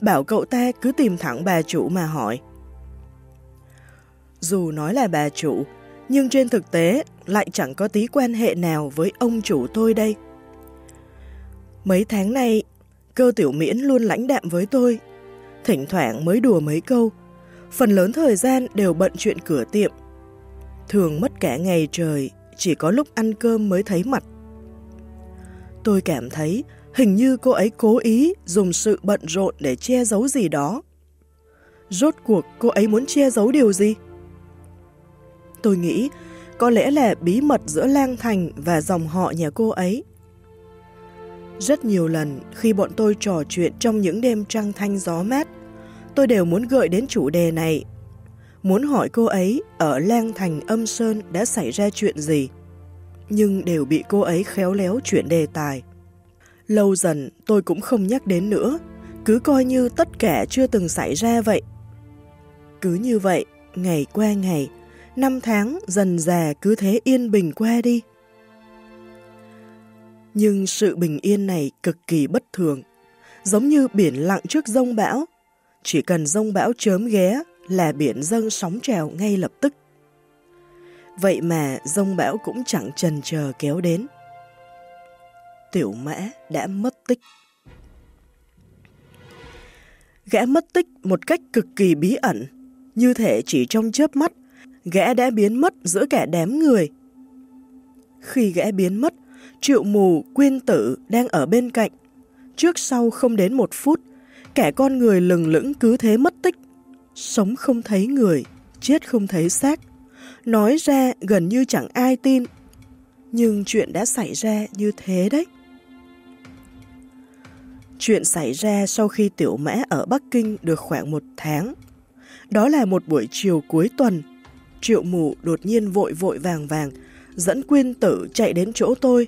bảo cậu ta cứ tìm thẳng bà chủ mà hỏi. Dù nói là bà chủ, nhưng trên thực tế lại chẳng có tí quan hệ nào với ông chủ tôi đây. Mấy tháng nay, cơ tiểu miễn luôn lãnh đạm với tôi, thỉnh thoảng mới đùa mấy câu, phần lớn thời gian đều bận chuyện cửa tiệm. Thường mất cả ngày trời, chỉ có lúc ăn cơm mới thấy mặt. Tôi cảm thấy hình như cô ấy cố ý dùng sự bận rộn để che giấu gì đó. Rốt cuộc cô ấy muốn che giấu điều gì? Tôi nghĩ có lẽ là bí mật giữa Lang Thành và dòng họ nhà cô ấy. Rất nhiều lần khi bọn tôi trò chuyện trong những đêm trăng thanh gió mát, tôi đều muốn gợi đến chủ đề này. Muốn hỏi cô ấy ở Lang Thành âm Sơn đã xảy ra chuyện gì, nhưng đều bị cô ấy khéo léo chuyển đề tài. Lâu dần tôi cũng không nhắc đến nữa, cứ coi như tất cả chưa từng xảy ra vậy. Cứ như vậy, ngày qua ngày, năm tháng dần già cứ thế yên bình qua đi. Nhưng sự bình yên này cực kỳ bất thường, giống như biển lặng trước rông bão. Chỉ cần rông bão chớm ghé là biển dâng sóng trèo ngay lập tức. Vậy mà rông bão cũng chẳng trần chờ kéo đến. Tiểu mã đã mất tích. Gã mất tích một cách cực kỳ bí ẩn, như thể chỉ trong chớp mắt, gã đã biến mất giữa cả đám người. Khi gã biến mất, triệu mù, quyên tử đang ở bên cạnh. Trước sau không đến một phút, cả con người lừng lững cứ thế mất tích. Sống không thấy người, chết không thấy xác. Nói ra gần như chẳng ai tin. Nhưng chuyện đã xảy ra như thế đấy. Chuyện xảy ra sau khi tiểu mã ở Bắc Kinh được khoảng một tháng. Đó là một buổi chiều cuối tuần. Triệu mù đột nhiên vội vội vàng vàng, dẫn quyên tử chạy đến chỗ tôi,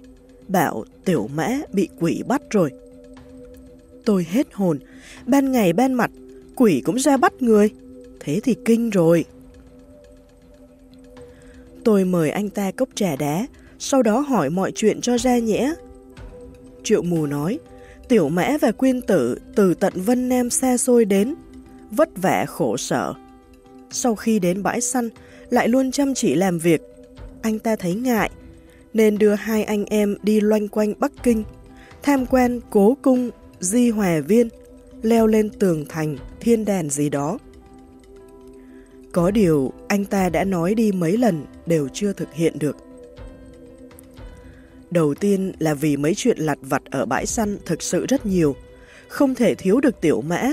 bảo tiểu mã bị quỷ bắt rồi. Tôi hết hồn, ban ngày ban mặt, quỷ cũng ra bắt người. Thế thì kinh rồi. Tôi mời anh ta cốc trà đá, sau đó hỏi mọi chuyện cho ra nhẽ. Triệu mù nói, tiểu mã và quyên tử từ tận Vân Nam xa xôi đến, vất vả khổ sở. Sau khi đến bãi săn, lại luôn chăm chỉ làm việc. Anh ta thấy ngại, nên đưa hai anh em đi loanh quanh Bắc Kinh, tham quan cố cung, di hòa viên, leo lên tường thành, thiên đàn gì đó. Có điều anh ta đã nói đi mấy lần đều chưa thực hiện được. Đầu tiên là vì mấy chuyện lặt vặt ở bãi săn thực sự rất nhiều, không thể thiếu được tiểu mã,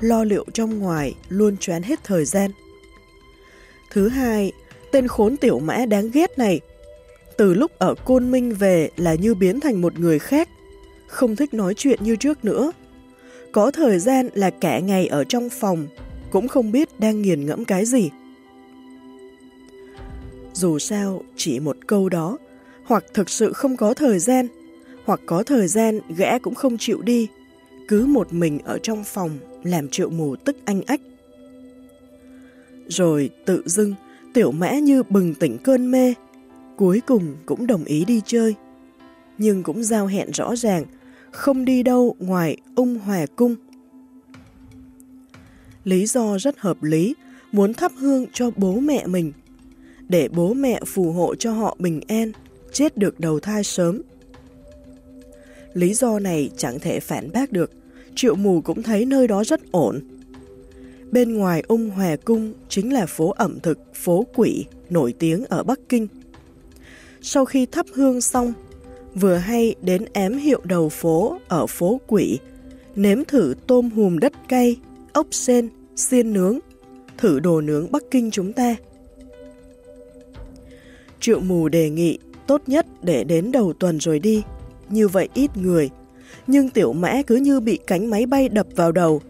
lo liệu trong ngoài luôn choán hết thời gian. Thứ hai, tên khốn tiểu mã đáng ghét này, từ lúc ở Côn Minh về là như biến thành một người khác, không thích nói chuyện như trước nữa. Có thời gian là cả ngày ở trong phòng, cũng không biết đang nghiền ngẫm cái gì. Dù sao, chỉ một câu đó, hoặc thực sự không có thời gian, hoặc có thời gian gã cũng không chịu đi, cứ một mình ở trong phòng làm triệu mù tức anh ách. Rồi tự dưng, tiểu mã như bừng tỉnh cơn mê, cuối cùng cũng đồng ý đi chơi. Nhưng cũng giao hẹn rõ ràng, không đi đâu ngoài ung hòa cung. Lý do rất hợp lý, muốn thắp hương cho bố mẹ mình, để bố mẹ phù hộ cho họ bình an, chết được đầu thai sớm. Lý do này chẳng thể phản bác được, triệu mù cũng thấy nơi đó rất ổn. Bên ngoài ung hòa cung chính là phố ẩm thực, phố quỷ, nổi tiếng ở Bắc Kinh. Sau khi thắp hương xong, vừa hay đến ém hiệu đầu phố ở phố quỷ, nếm thử tôm hùm đất cay, ốc sen, xiên nướng, thử đồ nướng Bắc Kinh chúng ta. Triệu mù đề nghị tốt nhất để đến đầu tuần rồi đi, như vậy ít người. Nhưng tiểu mã cứ như bị cánh máy bay đập vào đầu,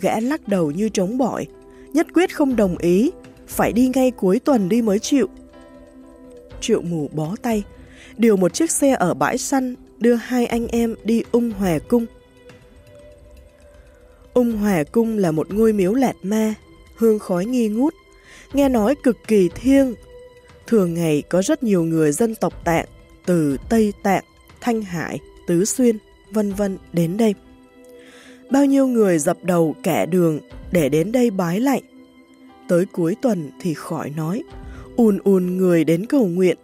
gã lắc đầu như trống bỏi, nhất quyết không đồng ý, phải đi ngay cuối tuần đi mới chịu. Triệu mù bó tay, điều một chiếc xe ở bãi săn đưa hai anh em đi ung hòa cung. Ung hòa cung là một ngôi miếu lạt ma, hương khói nghi ngút. nghe nói cực kỳ thiêng. Thường ngày có rất nhiều người dân tộc Tạng từ Tây Tạng, Thanh Hải, Tứ Xuyên, vân vân đến đây. Bao nhiêu người dập đầu kẻ đường để đến đây bái lạy. Tới cuối tuần thì khỏi nói, ùn ùn người đến cầu nguyện,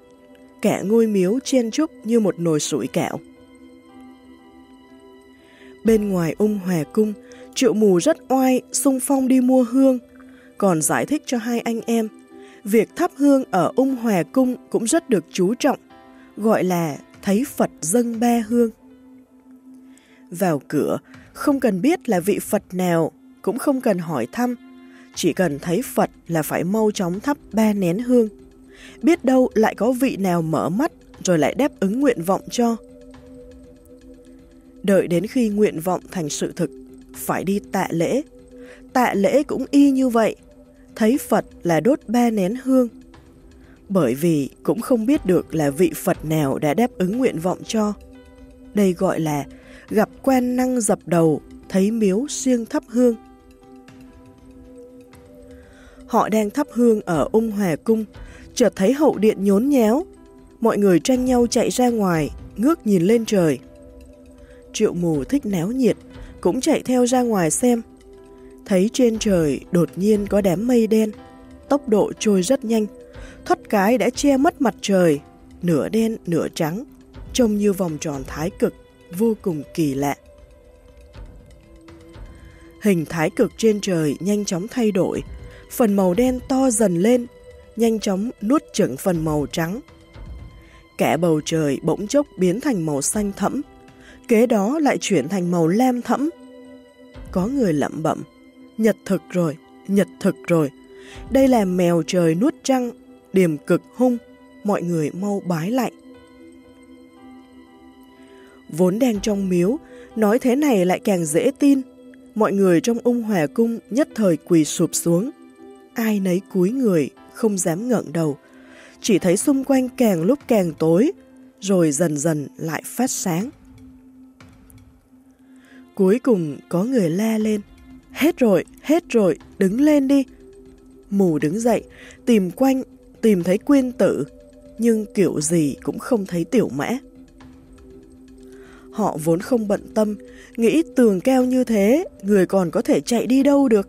kẻ ngôi miếu chen chúc như một nồi sủi kẹo. Bên ngoài ung hòa cung, triệu mù rất oai, sung phong đi mua hương, còn giải thích cho hai anh em. Việc thắp hương ở ung hòa cung cũng rất được chú trọng, gọi là thấy Phật dâng ba hương. Vào cửa, không cần biết là vị Phật nào, cũng không cần hỏi thăm, chỉ cần thấy Phật là phải mau chóng thắp ba nén hương. Biết đâu lại có vị nào mở mắt rồi lại đáp ứng nguyện vọng cho. Đợi đến khi nguyện vọng thành sự thực, phải đi tạ lễ. Tạ lễ cũng y như vậy, thấy Phật là đốt ba nén hương. Bởi vì cũng không biết được là vị Phật nào đã đáp ứng nguyện vọng cho. Đây gọi là gặp quen năng dập đầu, thấy miếu siêng thắp hương. Họ đang thắp hương ở ung hòa cung, chợt thấy hậu điện nhốn nhéo. Mọi người tranh nhau chạy ra ngoài, ngước nhìn lên trời. Triệu mù thích náo nhiệt, cũng chạy theo ra ngoài xem. Thấy trên trời đột nhiên có đám mây đen, tốc độ trôi rất nhanh, thoát cái đã che mất mặt trời, nửa đen nửa trắng, trông như vòng tròn thái cực, vô cùng kỳ lạ. Hình thái cực trên trời nhanh chóng thay đổi, phần màu đen to dần lên, nhanh chóng nuốt chửng phần màu trắng. Cả bầu trời bỗng chốc biến thành màu xanh thẫm, kế đó lại chuyển thành màu lam thẫm. Có người lẩm bẩm, nhật thực rồi, nhật thực rồi. Đây là mèo trời nuốt trăng, điểm cực hung, mọi người mau bái lại. Vốn đang trong miếu, nói thế này lại càng dễ tin. Mọi người trong ung hòa cung nhất thời quỳ sụp xuống. Ai nấy cúi người, không dám ngẩng đầu. Chỉ thấy xung quanh càng lúc càng tối, rồi dần dần lại phát sáng. Cuối cùng có người la lên. Hết rồi, hết rồi, đứng lên đi. Mù đứng dậy, tìm quanh, tìm thấy quyên tử, nhưng kiểu gì cũng không thấy tiểu mã. Họ vốn không bận tâm, nghĩ tường keo như thế, người còn có thể chạy đi đâu được.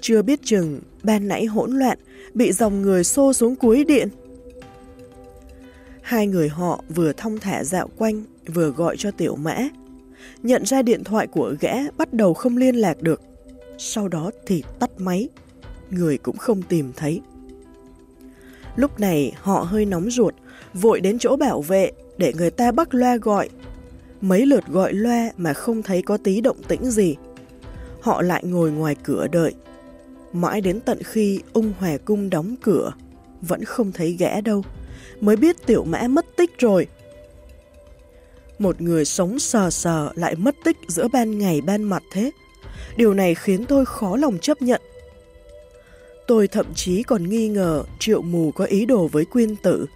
Chưa biết chừng, ban nãy hỗn loạn, bị dòng người xô xuống cuối điện. Hai người họ vừa thông thả dạo quanh, vừa gọi cho tiểu mã. Nhận ra điện thoại của gã bắt đầu không liên lạc được. Sau đó thì tắt máy, người cũng không tìm thấy. Lúc này họ hơi nóng ruột, vội đến chỗ bảo vệ để người ta bắt loa gọi Mấy lượt gọi loa mà không thấy có tí động tĩnh gì. Họ lại ngồi ngoài cửa đợi. Mãi đến tận khi ung hòa cung đóng cửa, vẫn không thấy gã đâu, mới biết tiểu mã mất tích rồi. Một người sống sờ sờ lại mất tích giữa ban ngày ban mặt thế. Điều này khiến tôi khó lòng chấp nhận. Tôi thậm chí còn nghi ngờ triệu mù có ý đồ với quyên tử,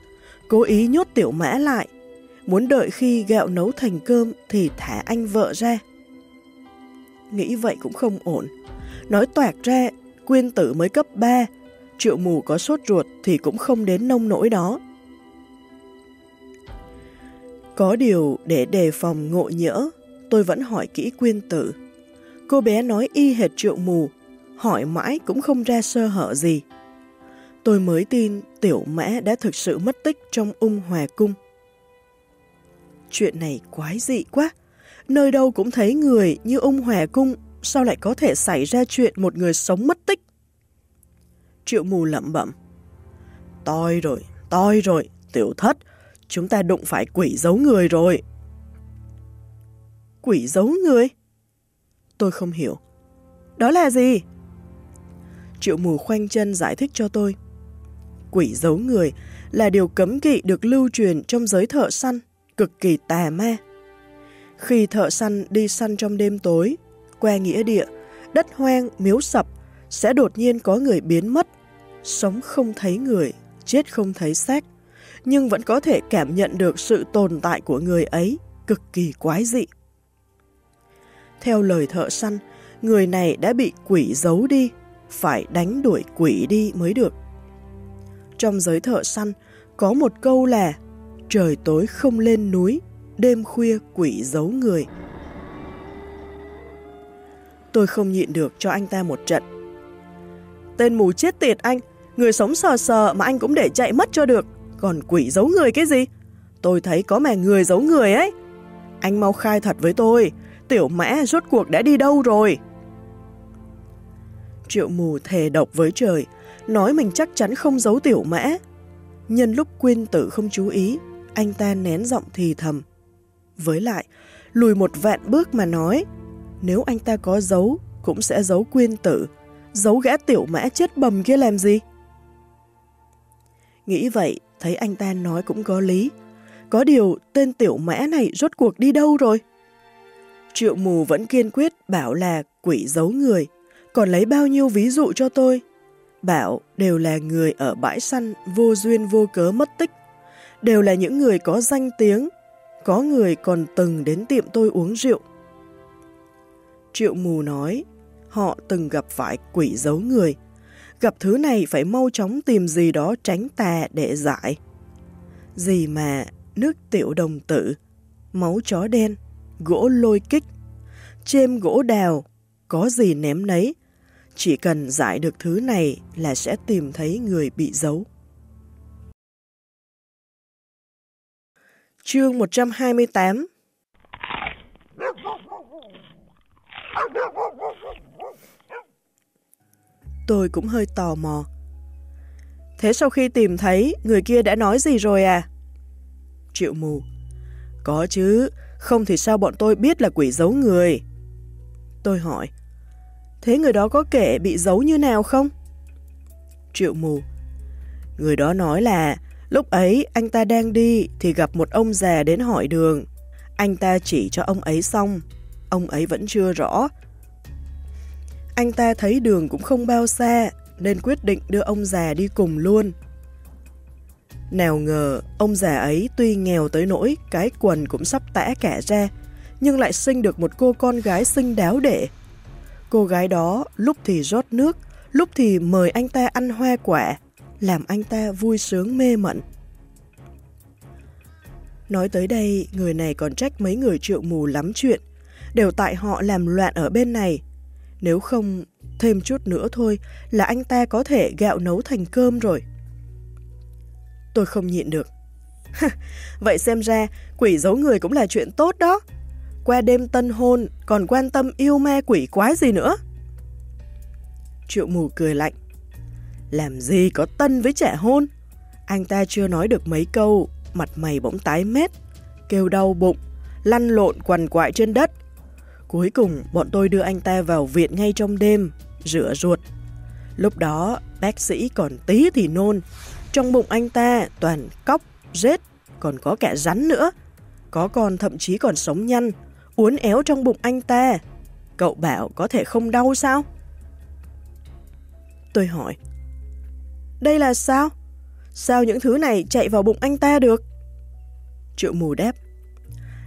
cố ý nhốt tiểu mã lại muốn đợi khi gạo nấu thành cơm thì thả anh vợ ra. Nghĩ vậy cũng không ổn. Nói toạc ra, quyên tử mới cấp 3, triệu mù có sốt ruột thì cũng không đến nông nỗi đó. Có điều để đề phòng ngộ nhỡ, tôi vẫn hỏi kỹ quyên tử. Cô bé nói y hệt triệu mù, hỏi mãi cũng không ra sơ hở gì. Tôi mới tin tiểu mã đã thực sự mất tích trong ung hòa cung. Chuyện này quái dị quá. Nơi đâu cũng thấy người như ông Hòa Cung, sao lại có thể xảy ra chuyện một người sống mất tích? Triệu mù lẩm bẩm. Toi rồi, toi rồi, tiểu thất, chúng ta đụng phải quỷ giấu người rồi. Quỷ giấu người? Tôi không hiểu. Đó là gì? Triệu mù khoanh chân giải thích cho tôi. Quỷ giấu người là điều cấm kỵ được lưu truyền trong giới thợ săn cực kỳ tà ma. Khi thợ săn đi săn trong đêm tối, qua nghĩa địa, đất hoang, miếu sập, sẽ đột nhiên có người biến mất, sống không thấy người, chết không thấy xác, nhưng vẫn có thể cảm nhận được sự tồn tại của người ấy, cực kỳ quái dị. Theo lời thợ săn, người này đã bị quỷ giấu đi, phải đánh đuổi quỷ đi mới được. Trong giới thợ săn, có một câu là trời tối không lên núi, đêm khuya quỷ giấu người. Tôi không nhịn được cho anh ta một trận. Tên mù chết tiệt anh, người sống sờ sờ mà anh cũng để chạy mất cho được, còn quỷ giấu người cái gì? Tôi thấy có mà người giấu người ấy. Anh mau khai thật với tôi, tiểu mã rốt cuộc đã đi đâu rồi? Triệu mù thề độc với trời, nói mình chắc chắn không giấu tiểu mã. Nhân lúc quyên tử không chú ý, anh ta nén giọng thì thầm. Với lại, lùi một vạn bước mà nói, nếu anh ta có giấu, cũng sẽ giấu quyên tử, giấu gã tiểu mã chết bầm kia làm gì? Nghĩ vậy, thấy anh ta nói cũng có lý. Có điều, tên tiểu mã này rốt cuộc đi đâu rồi? Triệu mù vẫn kiên quyết bảo là quỷ giấu người, còn lấy bao nhiêu ví dụ cho tôi. Bảo đều là người ở bãi săn vô duyên vô cớ mất tích, đều là những người có danh tiếng, có người còn từng đến tiệm tôi uống rượu. Triệu mù nói, họ từng gặp phải quỷ giấu người, gặp thứ này phải mau chóng tìm gì đó tránh tà để giải. Gì mà nước tiểu đồng tử, máu chó đen, gỗ lôi kích, chêm gỗ đào, có gì ném nấy. Chỉ cần giải được thứ này là sẽ tìm thấy người bị giấu. Chương 128 Tôi cũng hơi tò mò. Thế sau khi tìm thấy, người kia đã nói gì rồi à? Triệu mù. Có chứ, không thì sao bọn tôi biết là quỷ giấu người? Tôi hỏi. Thế người đó có kể bị giấu như nào không? Triệu mù. Người đó nói là lúc ấy anh ta đang đi thì gặp một ông già đến hỏi đường. Anh ta chỉ cho ông ấy xong. Ông ấy vẫn chưa rõ. Anh ta thấy đường cũng không bao xa nên quyết định đưa ông già đi cùng luôn. Nào ngờ, ông già ấy tuy nghèo tới nỗi cái quần cũng sắp tã cả ra, nhưng lại sinh được một cô con gái xinh đáo để. Cô gái đó lúc thì rót nước, lúc thì mời anh ta ăn hoa quả, làm anh ta vui sướng mê mẩn. Nói tới đây, người này còn trách mấy người triệu mù lắm chuyện, đều tại họ làm loạn ở bên này. Nếu không, thêm chút nữa thôi là anh ta có thể gạo nấu thành cơm rồi. Tôi không nhịn được. (laughs) Vậy xem ra, quỷ giấu người cũng là chuyện tốt đó. Qua đêm tân hôn, còn quan tâm yêu ma quỷ quái gì nữa. Triệu mù cười lạnh. Làm gì có tân với trẻ hôn? Anh ta chưa nói được mấy câu, mặt mày bỗng tái mét, kêu đau bụng, lăn lộn quằn quại trên đất. Cuối cùng, bọn tôi đưa anh ta vào viện ngay trong đêm, rửa ruột. Lúc đó, bác sĩ còn tí thì nôn, trong bụng anh ta toàn cóc, rết, còn có cả rắn nữa. Có con thậm chí còn sống nhăn, uốn éo trong bụng anh ta. Cậu bảo có thể không đau sao? Tôi hỏi. Đây là sao? Sao những thứ này chạy vào bụng anh ta được? Triệu mù đáp.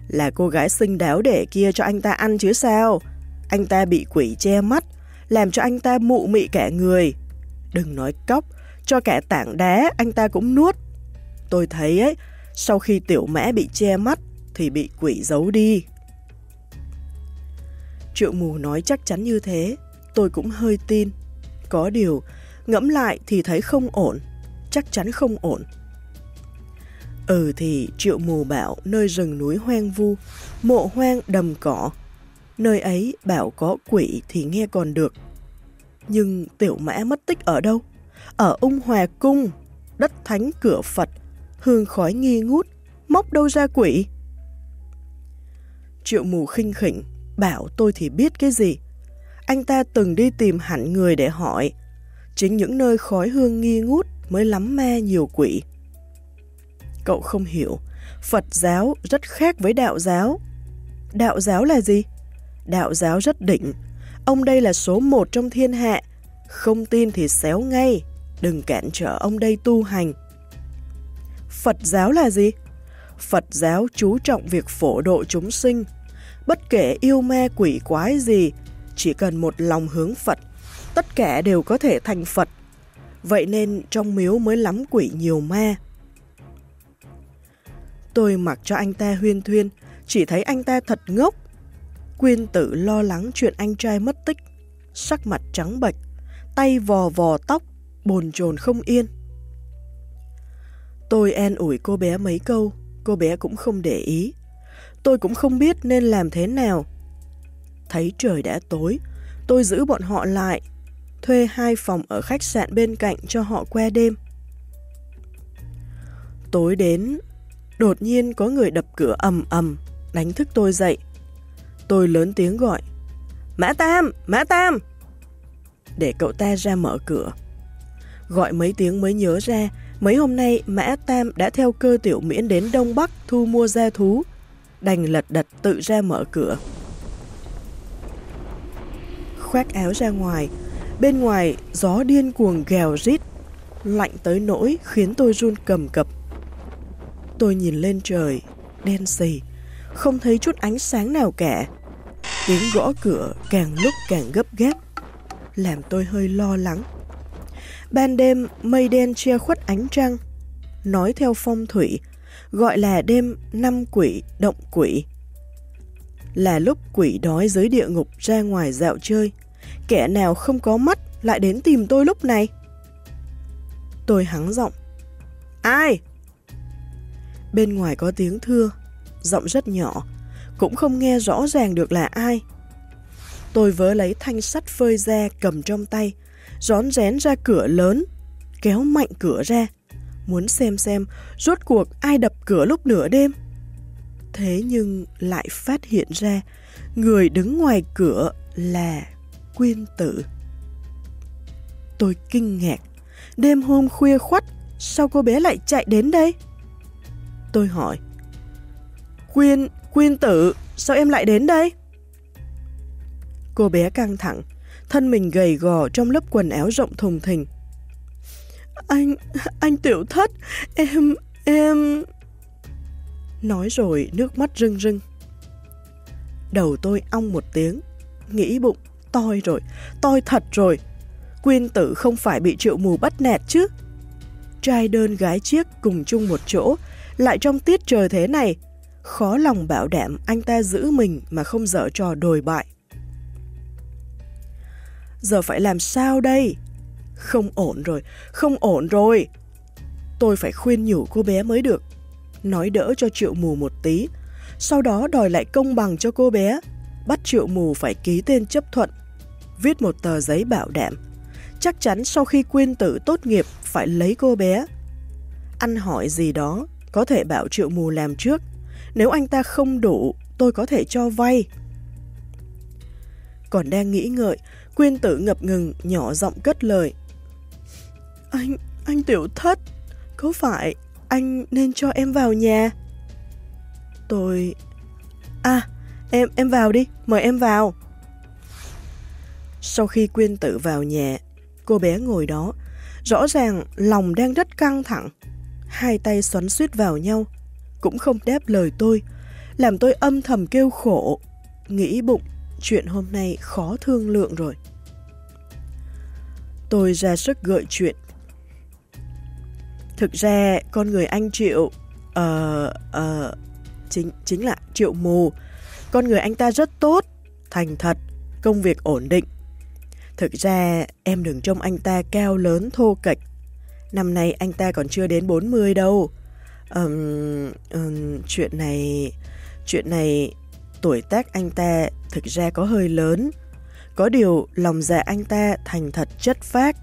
Là cô gái xinh đáo để kia cho anh ta ăn chứ sao? Anh ta bị quỷ che mắt, làm cho anh ta mụ mị cả người. Đừng nói cóc, cho cả tảng đá anh ta cũng nuốt. Tôi thấy ấy, sau khi tiểu mã bị che mắt thì bị quỷ giấu đi. Triệu mù nói chắc chắn như thế, tôi cũng hơi tin. Có điều, ngẫm lại thì thấy không ổn, chắc chắn không ổn. Ừ thì triệu mù bảo nơi rừng núi hoang vu, mộ hoang đầm cỏ. Nơi ấy bảo có quỷ thì nghe còn được. Nhưng tiểu mã mất tích ở đâu? ở ung hòa cung, đất thánh cửa Phật, hương khói nghi ngút, móc đâu ra quỷ. Triệu mù khinh khỉnh, bảo tôi thì biết cái gì. Anh ta từng đi tìm hẳn người để hỏi, chính những nơi khói hương nghi ngút mới lắm me nhiều quỷ. Cậu không hiểu, Phật giáo rất khác với đạo giáo. Đạo giáo là gì? Đạo giáo rất đỉnh, ông đây là số một trong thiên hạ, không tin thì xéo ngay, đừng cản trở ông đây tu hành. Phật giáo là gì? Phật giáo chú trọng việc phổ độ chúng sinh. Bất kể yêu ma quỷ quái gì, chỉ cần một lòng hướng Phật, tất cả đều có thể thành Phật. Vậy nên trong miếu mới lắm quỷ nhiều ma. Tôi mặc cho anh ta huyên thuyên, chỉ thấy anh ta thật ngốc. Quyên tử lo lắng chuyện anh trai mất tích, sắc mặt trắng bệch, tay vò vò tóc, bồn chồn không yên. Tôi an ủi cô bé mấy câu, cô bé cũng không để ý. Tôi cũng không biết nên làm thế nào. Thấy trời đã tối, tôi giữ bọn họ lại, thuê hai phòng ở khách sạn bên cạnh cho họ qua đêm. Tối đến, đột nhiên có người đập cửa ầm ầm, đánh thức tôi dậy. Tôi lớn tiếng gọi, Mã Tam, Mã Tam! Để cậu ta ra mở cửa. Gọi mấy tiếng mới nhớ ra, mấy hôm nay Mã Tam đã theo cơ tiểu miễn đến Đông Bắc thu mua gia thú, đành lật đật tự ra mở cửa. Khoác áo ra ngoài, bên ngoài gió điên cuồng gèo rít, lạnh tới nỗi khiến tôi run cầm cập. Tôi nhìn lên trời, đen xì, không thấy chút ánh sáng nào cả. Tiếng gõ cửa càng lúc càng gấp gáp, làm tôi hơi lo lắng. Ban đêm, mây đen che khuất ánh trăng. Nói theo phong thủy, gọi là đêm năm quỷ động quỷ. Là lúc quỷ đói dưới địa ngục ra ngoài dạo chơi, kẻ nào không có mắt lại đến tìm tôi lúc này. Tôi hắng giọng. Ai? Bên ngoài có tiếng thưa, giọng rất nhỏ, cũng không nghe rõ ràng được là ai. Tôi vớ lấy thanh sắt phơi ra cầm trong tay, rón rén ra cửa lớn, kéo mạnh cửa ra, muốn xem xem rốt cuộc ai đập cửa lúc nửa đêm. Thế nhưng lại phát hiện ra người đứng ngoài cửa là Quyên Tử. Tôi kinh ngạc, đêm hôm khuya khoắt, sao cô bé lại chạy đến đây? Tôi hỏi, Quyên, Quyên Tử, sao em lại đến đây? Cô bé căng thẳng, thân mình gầy gò trong lớp quần áo rộng thùng thình. Anh, anh tiểu thất, em, em... Nói rồi nước mắt rưng rưng. Đầu tôi ong một tiếng, nghĩ bụng, toi rồi, toi thật rồi. Quyên tử không phải bị triệu mù bắt nẹt chứ. Trai đơn gái chiếc cùng chung một chỗ, lại trong tiết trời thế này, khó lòng bảo đảm anh ta giữ mình mà không dở trò đồi bại. Giờ phải làm sao đây? Không ổn rồi, không ổn rồi. Tôi phải khuyên nhủ cô bé mới được. Nói đỡ cho triệu mù một tí, sau đó đòi lại công bằng cho cô bé, bắt triệu mù phải ký tên chấp thuận, viết một tờ giấy bảo đảm. Chắc chắn sau khi quyên tử tốt nghiệp phải lấy cô bé. anh hỏi gì đó, có thể bảo triệu mù làm trước. Nếu anh ta không đủ, tôi có thể cho vay. Còn đang nghĩ ngợi, Quyên tử ngập ngừng, nhỏ giọng cất lời. Anh, anh tiểu thất, có phải anh nên cho em vào nhà? Tôi... À, em em vào đi, mời em vào. Sau khi Quyên tự vào nhà, cô bé ngồi đó, rõ ràng lòng đang rất căng thẳng. Hai tay xoắn suýt vào nhau, cũng không đáp lời tôi, làm tôi âm thầm kêu khổ, nghĩ bụng chuyện hôm nay khó thương lượng rồi. Tôi ra sức gợi chuyện. Thực ra, con người anh Triệu, uh, uh, chính, chính là Triệu Mù. Con người anh ta rất tốt, thành thật, công việc ổn định. Thực ra, em đừng trông anh ta cao lớn thô kệch. Năm nay anh ta còn chưa đến 40 đâu. Um, um, chuyện này... Chuyện này... Tuổi tác anh ta thực ra có hơi lớn. Có điều lòng dạ anh ta thành thật chất phác.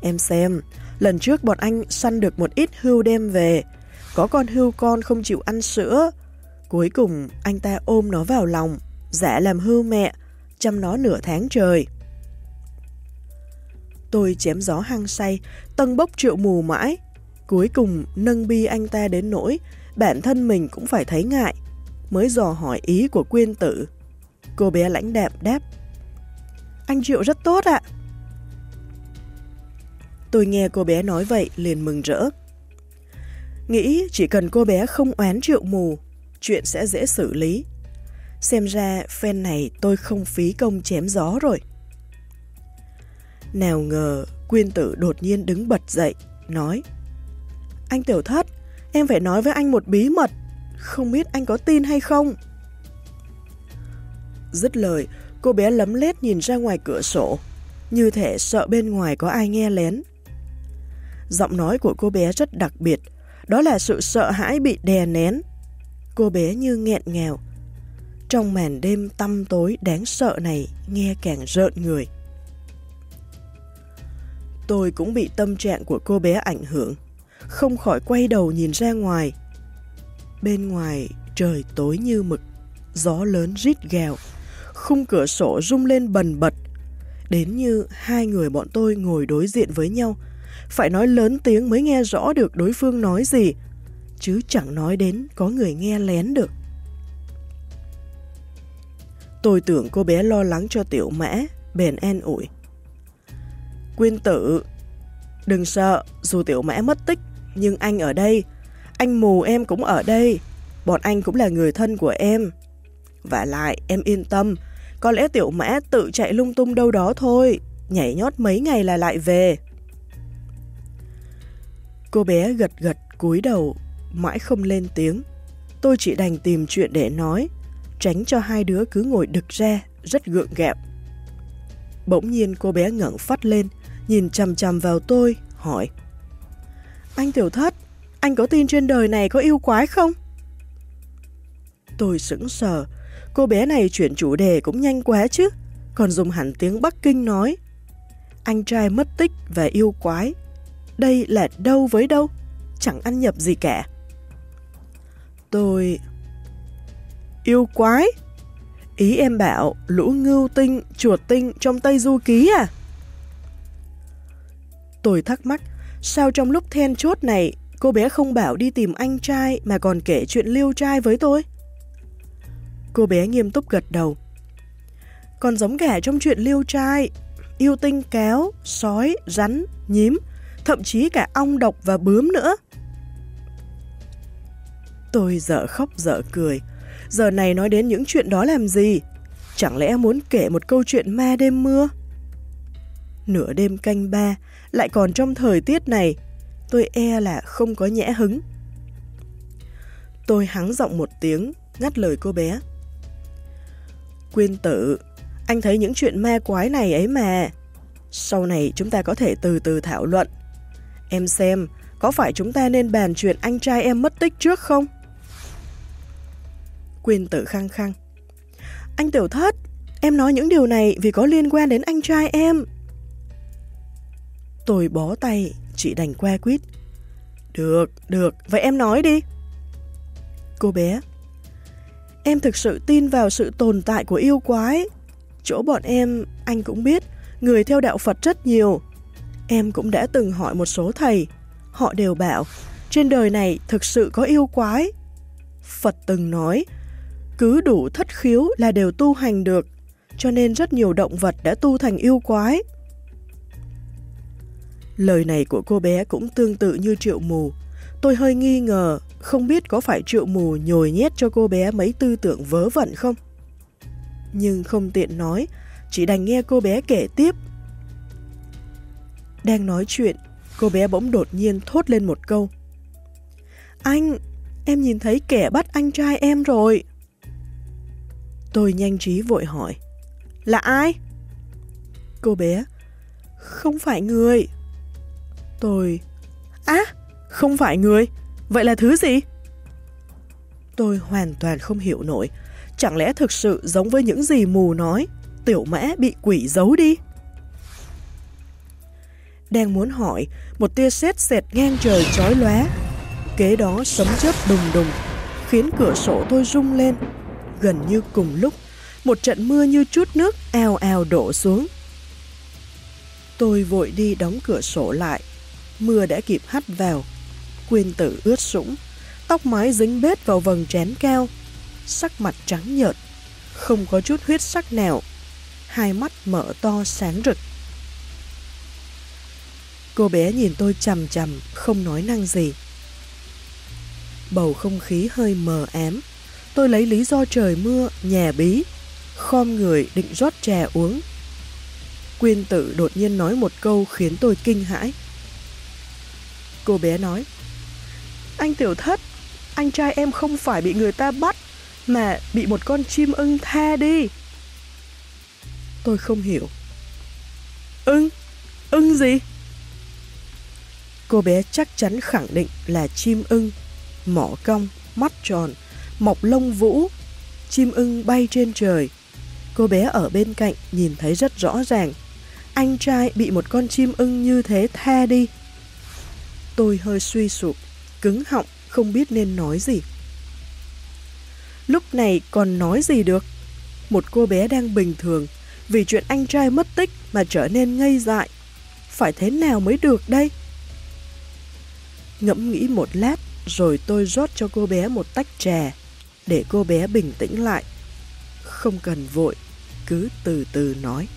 Em xem, lần trước bọn anh săn được một ít hưu đem về. Có con hưu con không chịu ăn sữa. Cuối cùng anh ta ôm nó vào lòng, giả làm hưu mẹ, chăm nó nửa tháng trời. Tôi chém gió hăng say, tân bốc triệu mù mãi. Cuối cùng nâng bi anh ta đến nỗi, bản thân mình cũng phải thấy ngại, mới dò hỏi ý của quyên tử. Cô bé lãnh đạm đáp. Anh Triệu rất tốt ạ. Tôi nghe cô bé nói vậy liền mừng rỡ. Nghĩ chỉ cần cô bé không oán Triệu mù, chuyện sẽ dễ xử lý. Xem ra phen này tôi không phí công chém gió rồi. Nào ngờ, quyên tử đột nhiên đứng bật dậy, nói Anh tiểu thất, em phải nói với anh một bí mật, không biết anh có tin hay không? Dứt lời, cô bé lấm lét nhìn ra ngoài cửa sổ, như thể sợ bên ngoài có ai nghe lén. Giọng nói của cô bé rất đặc biệt, đó là sự sợ hãi bị đè nén. Cô bé như nghẹn ngào. Trong màn đêm tăm tối đáng sợ này nghe càng rợn người. Tôi cũng bị tâm trạng của cô bé ảnh hưởng, không khỏi quay đầu nhìn ra ngoài. Bên ngoài trời tối như mực, gió lớn rít gào, khung cửa sổ rung lên bần bật, đến như hai người bọn tôi ngồi đối diện với nhau, phải nói lớn tiếng mới nghe rõ được đối phương nói gì, chứ chẳng nói đến có người nghe lén được. Tôi tưởng cô bé lo lắng cho tiểu mã, bèn an ủi. Quyên tử, đừng sợ, dù tiểu mã mất tích, nhưng anh ở đây, anh mù em cũng ở đây, bọn anh cũng là người thân của em. Và lại, em yên tâm, có lẽ tiểu mã tự chạy lung tung đâu đó thôi, nhảy nhót mấy ngày là lại về. Cô bé gật gật cúi đầu, mãi không lên tiếng. Tôi chỉ đành tìm chuyện để nói, tránh cho hai đứa cứ ngồi đực ra, rất gượng gạo. Bỗng nhiên cô bé ngẩng phát lên, nhìn chằm chằm vào tôi, hỏi. Anh tiểu thất, anh có tin trên đời này có yêu quái không? Tôi sững sờ, cô bé này chuyển chủ đề cũng nhanh quá chứ, còn dùng hẳn tiếng Bắc Kinh nói. Anh trai mất tích và yêu quái, đây là đâu với đâu, chẳng ăn nhập gì cả. Tôi... Yêu quái? Ý em bảo lũ ngưu tinh, chuột tinh trong Tây Du Ký à? Tôi thắc mắc, sao trong lúc then chốt này cô bé không bảo đi tìm anh trai mà còn kể chuyện liêu trai với tôi? Cô bé nghiêm túc gật đầu. Còn giống cả trong chuyện liêu trai, yêu tinh kéo, sói, rắn, nhím, thậm chí cả ong độc và bướm nữa. Tôi dở khóc dở cười. Giờ này nói đến những chuyện đó làm gì? Chẳng lẽ muốn kể một câu chuyện ma đêm mưa? Nửa đêm canh ba, lại còn trong thời tiết này, tôi e là không có nhẽ hứng. Tôi hắng giọng một tiếng, ngắt lời cô bé. Quyên tử, anh thấy những chuyện ma quái này ấy mà. Sau này chúng ta có thể từ từ thảo luận. Em xem, có phải chúng ta nên bàn chuyện anh trai em mất tích trước không? Quyên tử khăng khăng. Anh tiểu thất, em nói những điều này vì có liên quan đến anh trai em. Tôi bó tay, chị đành que quýt. Được, được, vậy em nói đi. Cô bé. Em thực sự tin vào sự tồn tại của yêu quái. Chỗ bọn em, anh cũng biết, người theo đạo Phật rất nhiều. Em cũng đã từng hỏi một số thầy. Họ đều bảo, trên đời này thực sự có yêu quái. Phật từng nói, cứ đủ thất khiếu là đều tu hành được, cho nên rất nhiều động vật đã tu thành yêu quái. Lời này của cô bé cũng tương tự như triệu mù. Tôi hơi nghi ngờ, không biết có phải triệu mù nhồi nhét cho cô bé mấy tư tưởng vớ vẩn không? Nhưng không tiện nói, chỉ đành nghe cô bé kể tiếp. Đang nói chuyện, cô bé bỗng đột nhiên thốt lên một câu. Anh, em nhìn thấy kẻ bắt anh trai em rồi. Tôi nhanh trí vội hỏi. Là ai? Cô bé. Không phải người. Tôi... Á, à, không phải người. Vậy là thứ gì? Tôi hoàn toàn không hiểu nổi. Chẳng lẽ thực sự giống với những gì mù nói, tiểu mã bị quỷ giấu đi? Đang muốn hỏi, một tia sét xẹt ngang trời chói lóa. Kế đó sấm chớp đùng đùng, khiến cửa sổ tôi rung lên. Gần như cùng lúc, một trận mưa như chút nước ào ào đổ xuống. Tôi vội đi đóng cửa sổ lại, mưa đã kịp hắt vào. Quyên tử ướt sũng, tóc mái dính bết vào vầng trán keo, sắc mặt trắng nhợt, không có chút huyết sắc nào, hai mắt mở to sáng rực. Cô bé nhìn tôi chằm chằm, không nói năng gì. Bầu không khí hơi mờ ám, tôi lấy lý do trời mưa, nhà bí, khom người định rót trà uống. Quyên tử đột nhiên nói một câu khiến tôi kinh hãi. Cô bé nói, Anh tiểu thất, anh trai em không phải bị người ta bắt, mà bị một con chim ưng tha đi. Tôi không hiểu. Ưng? Ưng gì? Cô bé chắc chắn khẳng định là chim ưng, mỏ cong, mắt tròn, mọc lông vũ, chim ưng bay trên trời. Cô bé ở bên cạnh nhìn thấy rất rõ ràng. Anh trai bị một con chim ưng như thế tha đi. Tôi hơi suy sụp, cứng họng, không biết nên nói gì. Lúc này còn nói gì được? Một cô bé đang bình thường, vì chuyện anh trai mất tích mà trở nên ngây dại. Phải thế nào mới được đây? Ngẫm nghĩ một lát, rồi tôi rót cho cô bé một tách trà, để cô bé bình tĩnh lại. Không cần vội, cứ từ từ nói.